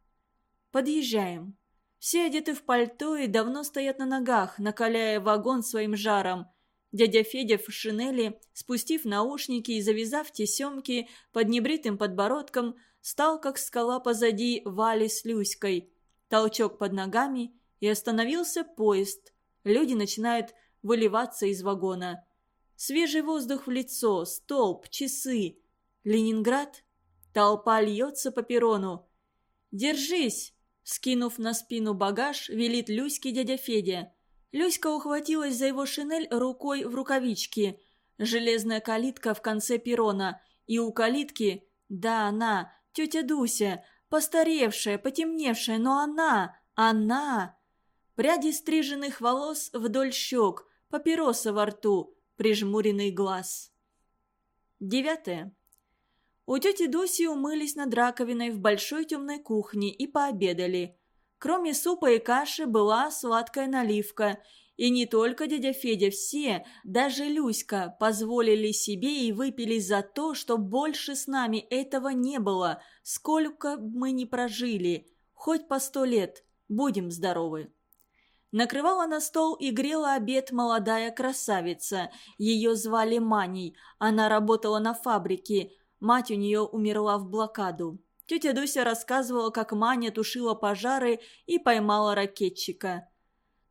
Подъезжаем. Все одеты в пальто и давно стоят на ногах, накаляя вагон своим жаром. Дядя Федя в шинели, спустив наушники и завязав тесемки под небритым подбородком, стал, как скала позади Вали с Люськой. Толчок под ногами, и остановился поезд. Люди начинают выливаться из вагона. Свежий воздух в лицо, столб, часы. Ленинград? Толпа льется по перрону. «Держись!» Скинув на спину багаж, велит Люське дядя Федя. Люська ухватилась за его шинель рукой в рукавичке. Железная калитка в конце перрона. И у калитки, да, она, тетя Дуся, постаревшая, потемневшая, но она, она... Пряди стриженных волос вдоль щек, папироса во рту, прижмуренный глаз. Девятое. У тети Дуси умылись над раковиной в большой темной кухне и пообедали. Кроме супа и каши была сладкая наливка. И не только дядя Федя, все, даже Люська, позволили себе и выпили за то, что больше с нами этого не было, сколько мы не прожили, хоть по сто лет, будем здоровы. Накрывала на стол и грела обед молодая красавица. Ее звали Маней. Она работала на фабрике. Мать у нее умерла в блокаду. Тетя Дуся рассказывала, как Маня тушила пожары и поймала ракетчика.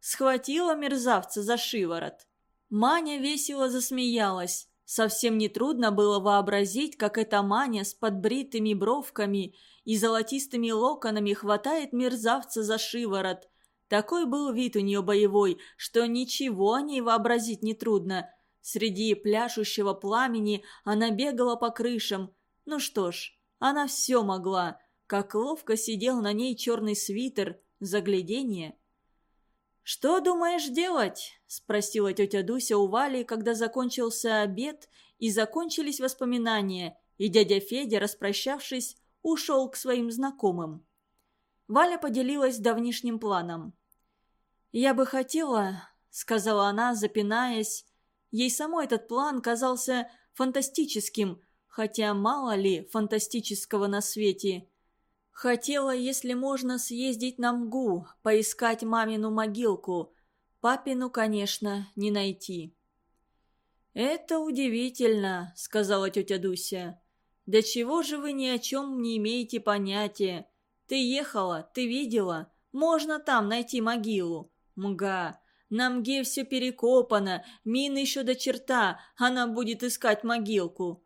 Схватила мерзавца за шиворот. Маня весело засмеялась. Совсем нетрудно было вообразить, как эта Маня с подбритыми бровками и золотистыми локонами хватает мерзавца за шиворот – такой был вид у нее боевой, что ничего о ней вообразить нетрудно. Среди пляшущего пламени она бегала по крышам. Ну что ж, она все могла. Как ловко сидел на ней черный свитер. Заглядение. «Что думаешь делать?» – спросила тетя Дуся у Вали, когда закончился обед и закончились воспоминания, и дядя Федя, распрощавшись, ушел к своим знакомым. Валя поделилась давнишним планом. «Я бы хотела», — сказала она, запинаясь. Ей самой этот план казался фантастическим, хотя мало ли фантастического на свете. Хотела, если можно, съездить на МГУ, поискать мамину могилку. Папину, конечно, не найти. «Это удивительно», — сказала тетя Дуся. «Да чего же вы ни о чем не имеете понятия? Ты ехала, ты видела, можно там найти могилу. Мга. На мге все перекопано, мины еще до черта, она будет искать могилку.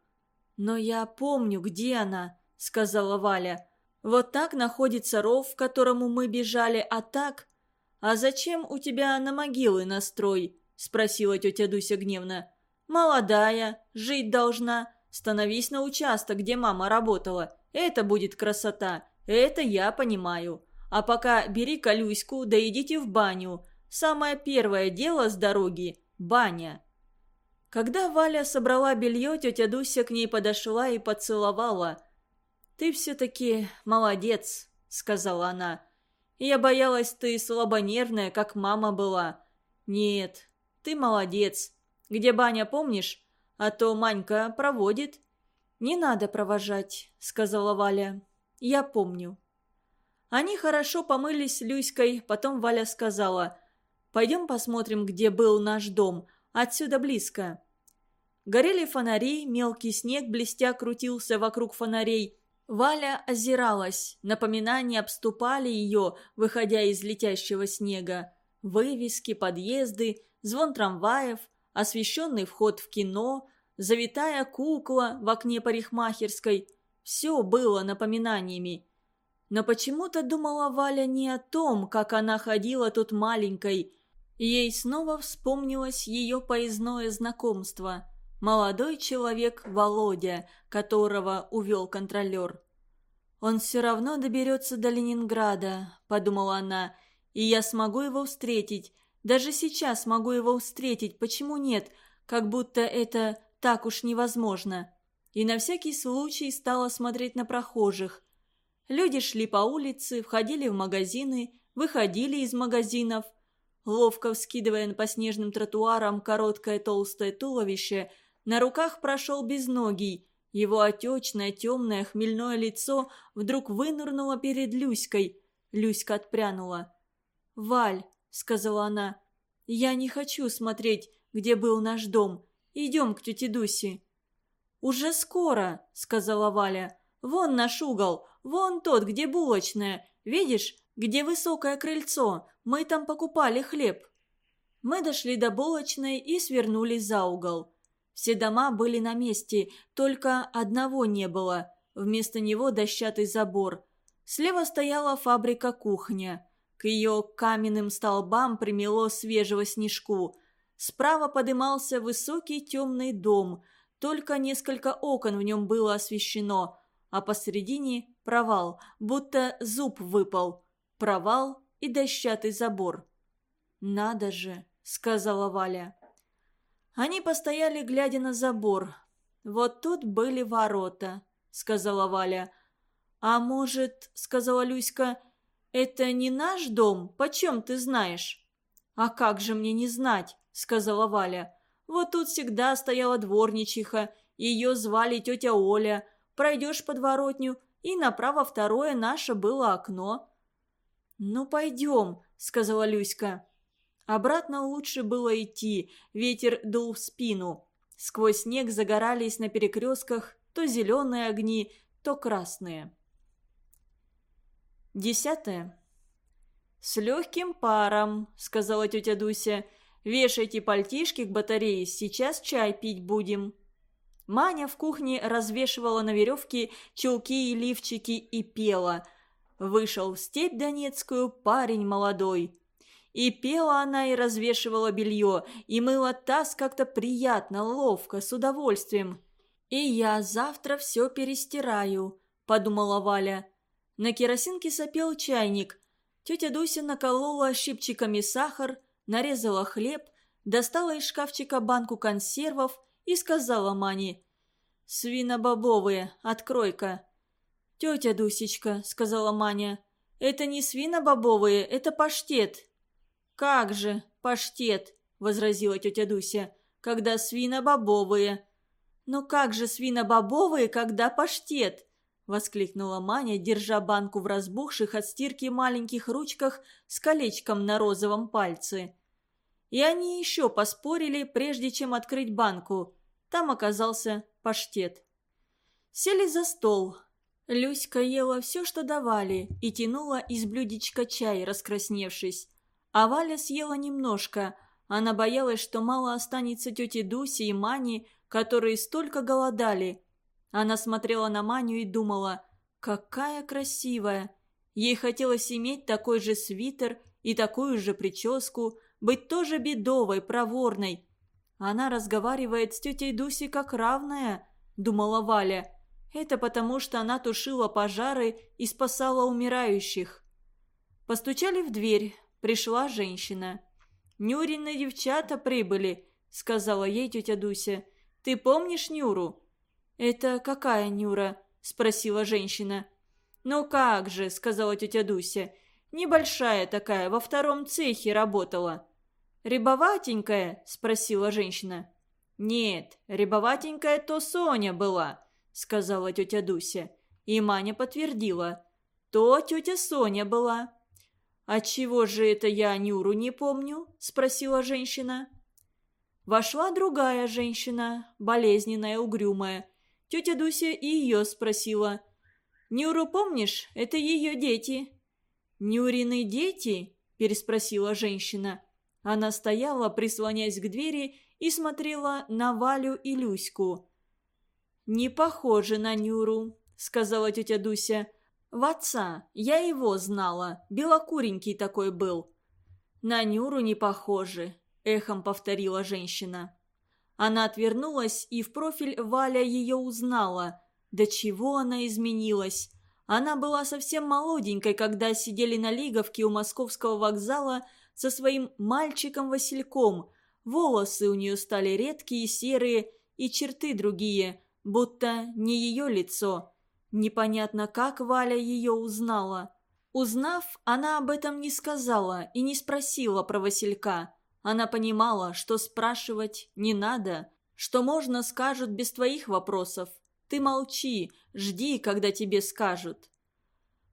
«Но я помню, где она», — сказала Валя. «Вот так находится ров, в которому мы бежали, а так...» «А зачем у тебя на могилы настрой?» — спросила тетя Дуся гневно. «Молодая, жить должна. Становись на участок, где мама работала. Это будет красота. Это я понимаю. А пока бери колюську, да идите в баню. Самое первое дело с дороги – баня». Когда Валя собрала белье, тетя Дуся к ней подошла и поцеловала. «Ты все-таки молодец», – сказала она. «Я боялась, ты слабонервная, как мама была». «Нет, ты молодец. Где баня, помнишь? А то Манька проводит». «Не надо провожать», – сказала Валя. «Я помню». Они хорошо помылись Люськой, потом Валя сказала «Пойдем посмотрим, где был наш дом, отсюда близко». Горели фонари, мелкий снег блестя крутился вокруг фонарей. Валя озиралась, напоминания обступали ее, выходя из летящего снега. Вывески, подъезды, звон трамваев, освещенный вход в кино, завитая кукла в окне парикмахерской – все было напоминаниями. Но почему-то думала Валя не о том, как она ходила тут маленькой. Ей снова вспомнилось ее поездное знакомство. Молодой человек Володя, которого увел контролер. «Он все равно доберется до Ленинграда», — подумала она, — «и я смогу его встретить. Даже сейчас могу его встретить, почему нет? Как будто это так уж невозможно». И на всякий случай стала смотреть на прохожих. Люди шли по улице, входили в магазины, выходили из магазинов. Ловко вскидывая по снежным тротуарам короткое толстое туловище, на руках прошел безногий. Его отечное, темное, хмельное лицо вдруг вынырнуло перед Люськой. Люська отпрянула. «Валь», — сказала она, — «я не хочу смотреть, где был наш дом. Идем к тете Дусе». «Уже скоро», — сказала Валя. «Вон наш угол, Вон тот, где булочная. Видишь, где высокое крыльцо. Мы там покупали хлеб». Мы дошли до булочной и свернули за угол. Все дома были на месте, только одного не было. Вместо него дощатый забор. Слева стояла фабрика-кухня. К ее каменным столбам примело свежего снежку. Справа подымался высокий темный дом, только несколько окон в нем было освещено, а посередине Провал, будто зуб выпал. Провал и дощатый забор. «Надо же», — сказала Валя. Они постояли, глядя на забор. «Вот тут были ворота», — сказала Валя. «А может, — сказала Люська, — это не наш дом? Почем ты знаешь?» «А как же мне не знать?» — сказала Валя. «Вот тут всегда стояла дворничиха, ее звали тетя Оля. Пройдешь подворотню, и направо второе наше было окно». «Ну, пойдем», — сказала Люська. Обратно лучше было идти, ветер дул в спину. Сквозь снег загорались на перекрестках то зеленые огни, то красные. Десятое. «С легким паром», — сказала тетя Дуся. «Вешайте пальтишки к батарее, сейчас чай пить будем». Маня в кухне развешивала на веревке чулки и лифчики и пела. Вышел в степь донецкую парень молодой. И пела она, и развешивала белье, и мыла таз как-то приятно, ловко, с удовольствием. «И я завтра все перестираю», – подумала Валя. На керосинке сопел чайник. Тетя Дуся наколола щипчиками сахар, нарезала хлеб, достала из шкафчика банку консервов и сказала Мане «Свинобобовые, открой-ка». «Тетя Дусечка», — сказала Маня, — «это не свинобобовые, это паштет». «Как же, паштет», — возразила тетя Дуся, — «когда свинобобовые». «Но как же свинобобовые, когда паштет?» — воскликнула Маня, держа банку в разбухших от стирки маленьких ручках с колечком на розовом пальце. И они еще поспорили, прежде чем открыть банку. Там оказался паштет. Сели за стол. Люська ела все, что давали, и тянула из блюдечка чай, раскрасневшись. А Валя съела немножко. Она боялась, что мало останется тете Дусе и Мане, которые столько голодали. Она смотрела на Маню и думала, какая красивая. Ей хотелось иметь такой же свитер и такую же прическу, быть тоже бедовой, проворной. Она разговаривает с тетей Дусей как равная, думала Валя. Это потому, что она тушила пожары и спасала умирающих. Постучали в дверь. Пришла женщина. «Нюрины девчата прибыли», — сказала ей тетя Дуся. «Ты помнишь Нюру?» «Это какая Нюра?» – спросила женщина. «Ну как же», – сказала тетя Дуся. «Небольшая такая, во втором цехе работала». «Рябоватенькая?» – спросила женщина. «Нет, рябоватенькая то Соня была», – сказала тетя Дуся. И Маня подтвердила. «То тетя Соня была». «А чего же это я Нюру не помню?» – спросила женщина. Вошла другая женщина, болезненная, угрюмая. Тетя Дуся и ее спросила. «Нюру помнишь? Это ее дети». «Нюрины дети?» – переспросила женщина. Она стояла, прислоняясь к двери, и смотрела на Валю и Люську. «Не похоже на Нюру», – сказала тетя Дуся. «В отца. Я его знала. Белокуренький такой был». «На Нюру не похоже», – эхом повторила женщина. Она отвернулась, и в профиль Валя ее узнала. До чего она изменилась? Она была совсем молоденькой, когда сидели на Лиговке у московского вокзала со своим мальчиком Васильком. Волосы у нее стали редкие, серые, и черты другие, будто не ее лицо. Непонятно, как Валя ее узнала. Узнав, она об этом не сказала и не спросила про Василька. Она понимала, что спрашивать не надо, что можно скажут без твоих вопросов. Ты молчи, жди, когда тебе скажут.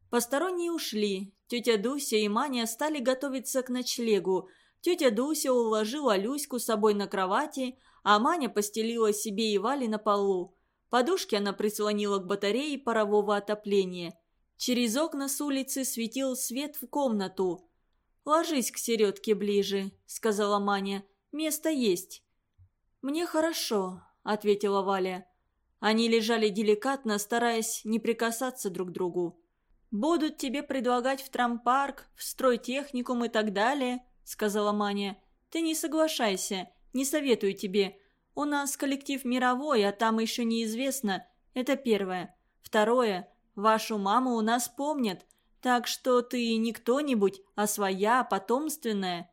Посторонние ушли. Тетя Дуся и Маня стали готовиться к ночлегу. Тетя Дуся уложила Люську с собой на кровати, а Маня постелила себе и Вали на полу. Подушки она прислонила к батарее парового отопления. Через окна с улицы светил свет в комнату. «Ложись к середке ближе», — сказала Маня. «Место есть». «Мне хорошо», — ответила Валя. Они лежали деликатно, стараясь не прикасаться друг к другу. «Будут тебе предлагать в трампарк, в стройтехникум и так далее», — сказала Маня. «Ты не соглашайся, не советую тебе. У нас коллектив мировой, а там еще неизвестно. Это первое. Второе. Вашу маму у нас помнят. Так что ты не кто-нибудь, а своя, потомственная».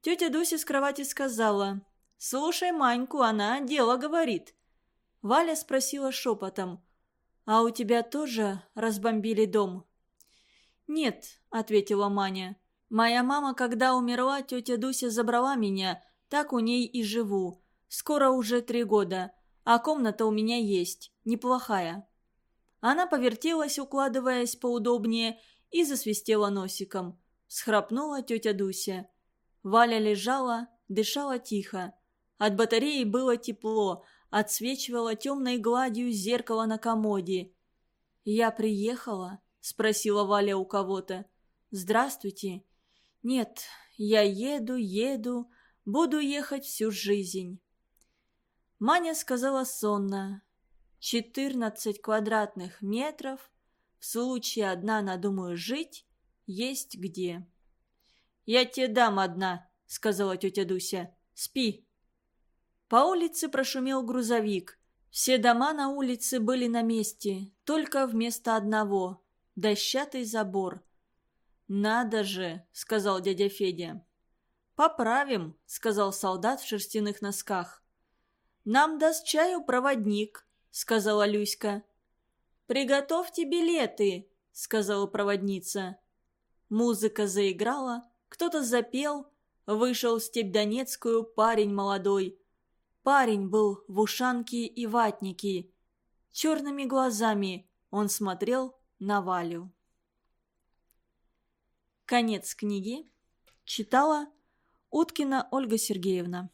Тетя Дуся с кровати сказала, Слушай Маньку, она дело говорит». Валя спросила шепотом. «А у тебя тоже разбомбили дом?» «Нет», — ответила Маня. «Моя мама, когда умерла, тетя Дуся забрала меня, так у ней и живу. Скоро уже три года, а комната у меня есть, неплохая». Она повертелась, укладываясь поудобнее, и засвистела носиком. Схрапнула тетя Дуся. Валя лежала, дышала тихо. От батареи было тепло, отсвечивало темной гладью зеркало на комоде. «Я приехала?» – спросила Валя у кого-то. «Здравствуйте». «Нет, я еду, еду, буду ехать всю жизнь». Маня сказала сонно. «Четырнадцать квадратных метров. В случае одна надумаю жить, есть где». «Я тебе дам одна», — сказала тетя Дуся. «Спи». По улице прошумел грузовик. Все дома на улице были на месте, только вместо одного – дощатый забор. «Надо же!» – сказал дядя Федя. «Поправим», – сказал солдат в шерстяных носках. «Нам даст чаю проводник», – сказала Люська. «Приготовьте билеты», – сказала проводница. Музыка заиграла, кто-то запел, вышел в степь Донецкую парень молодой – Парень был в ушанке и ватнике. Черными глазами он смотрел на Валю. Конец книги. Читала Уткина Ольга Сергеевна.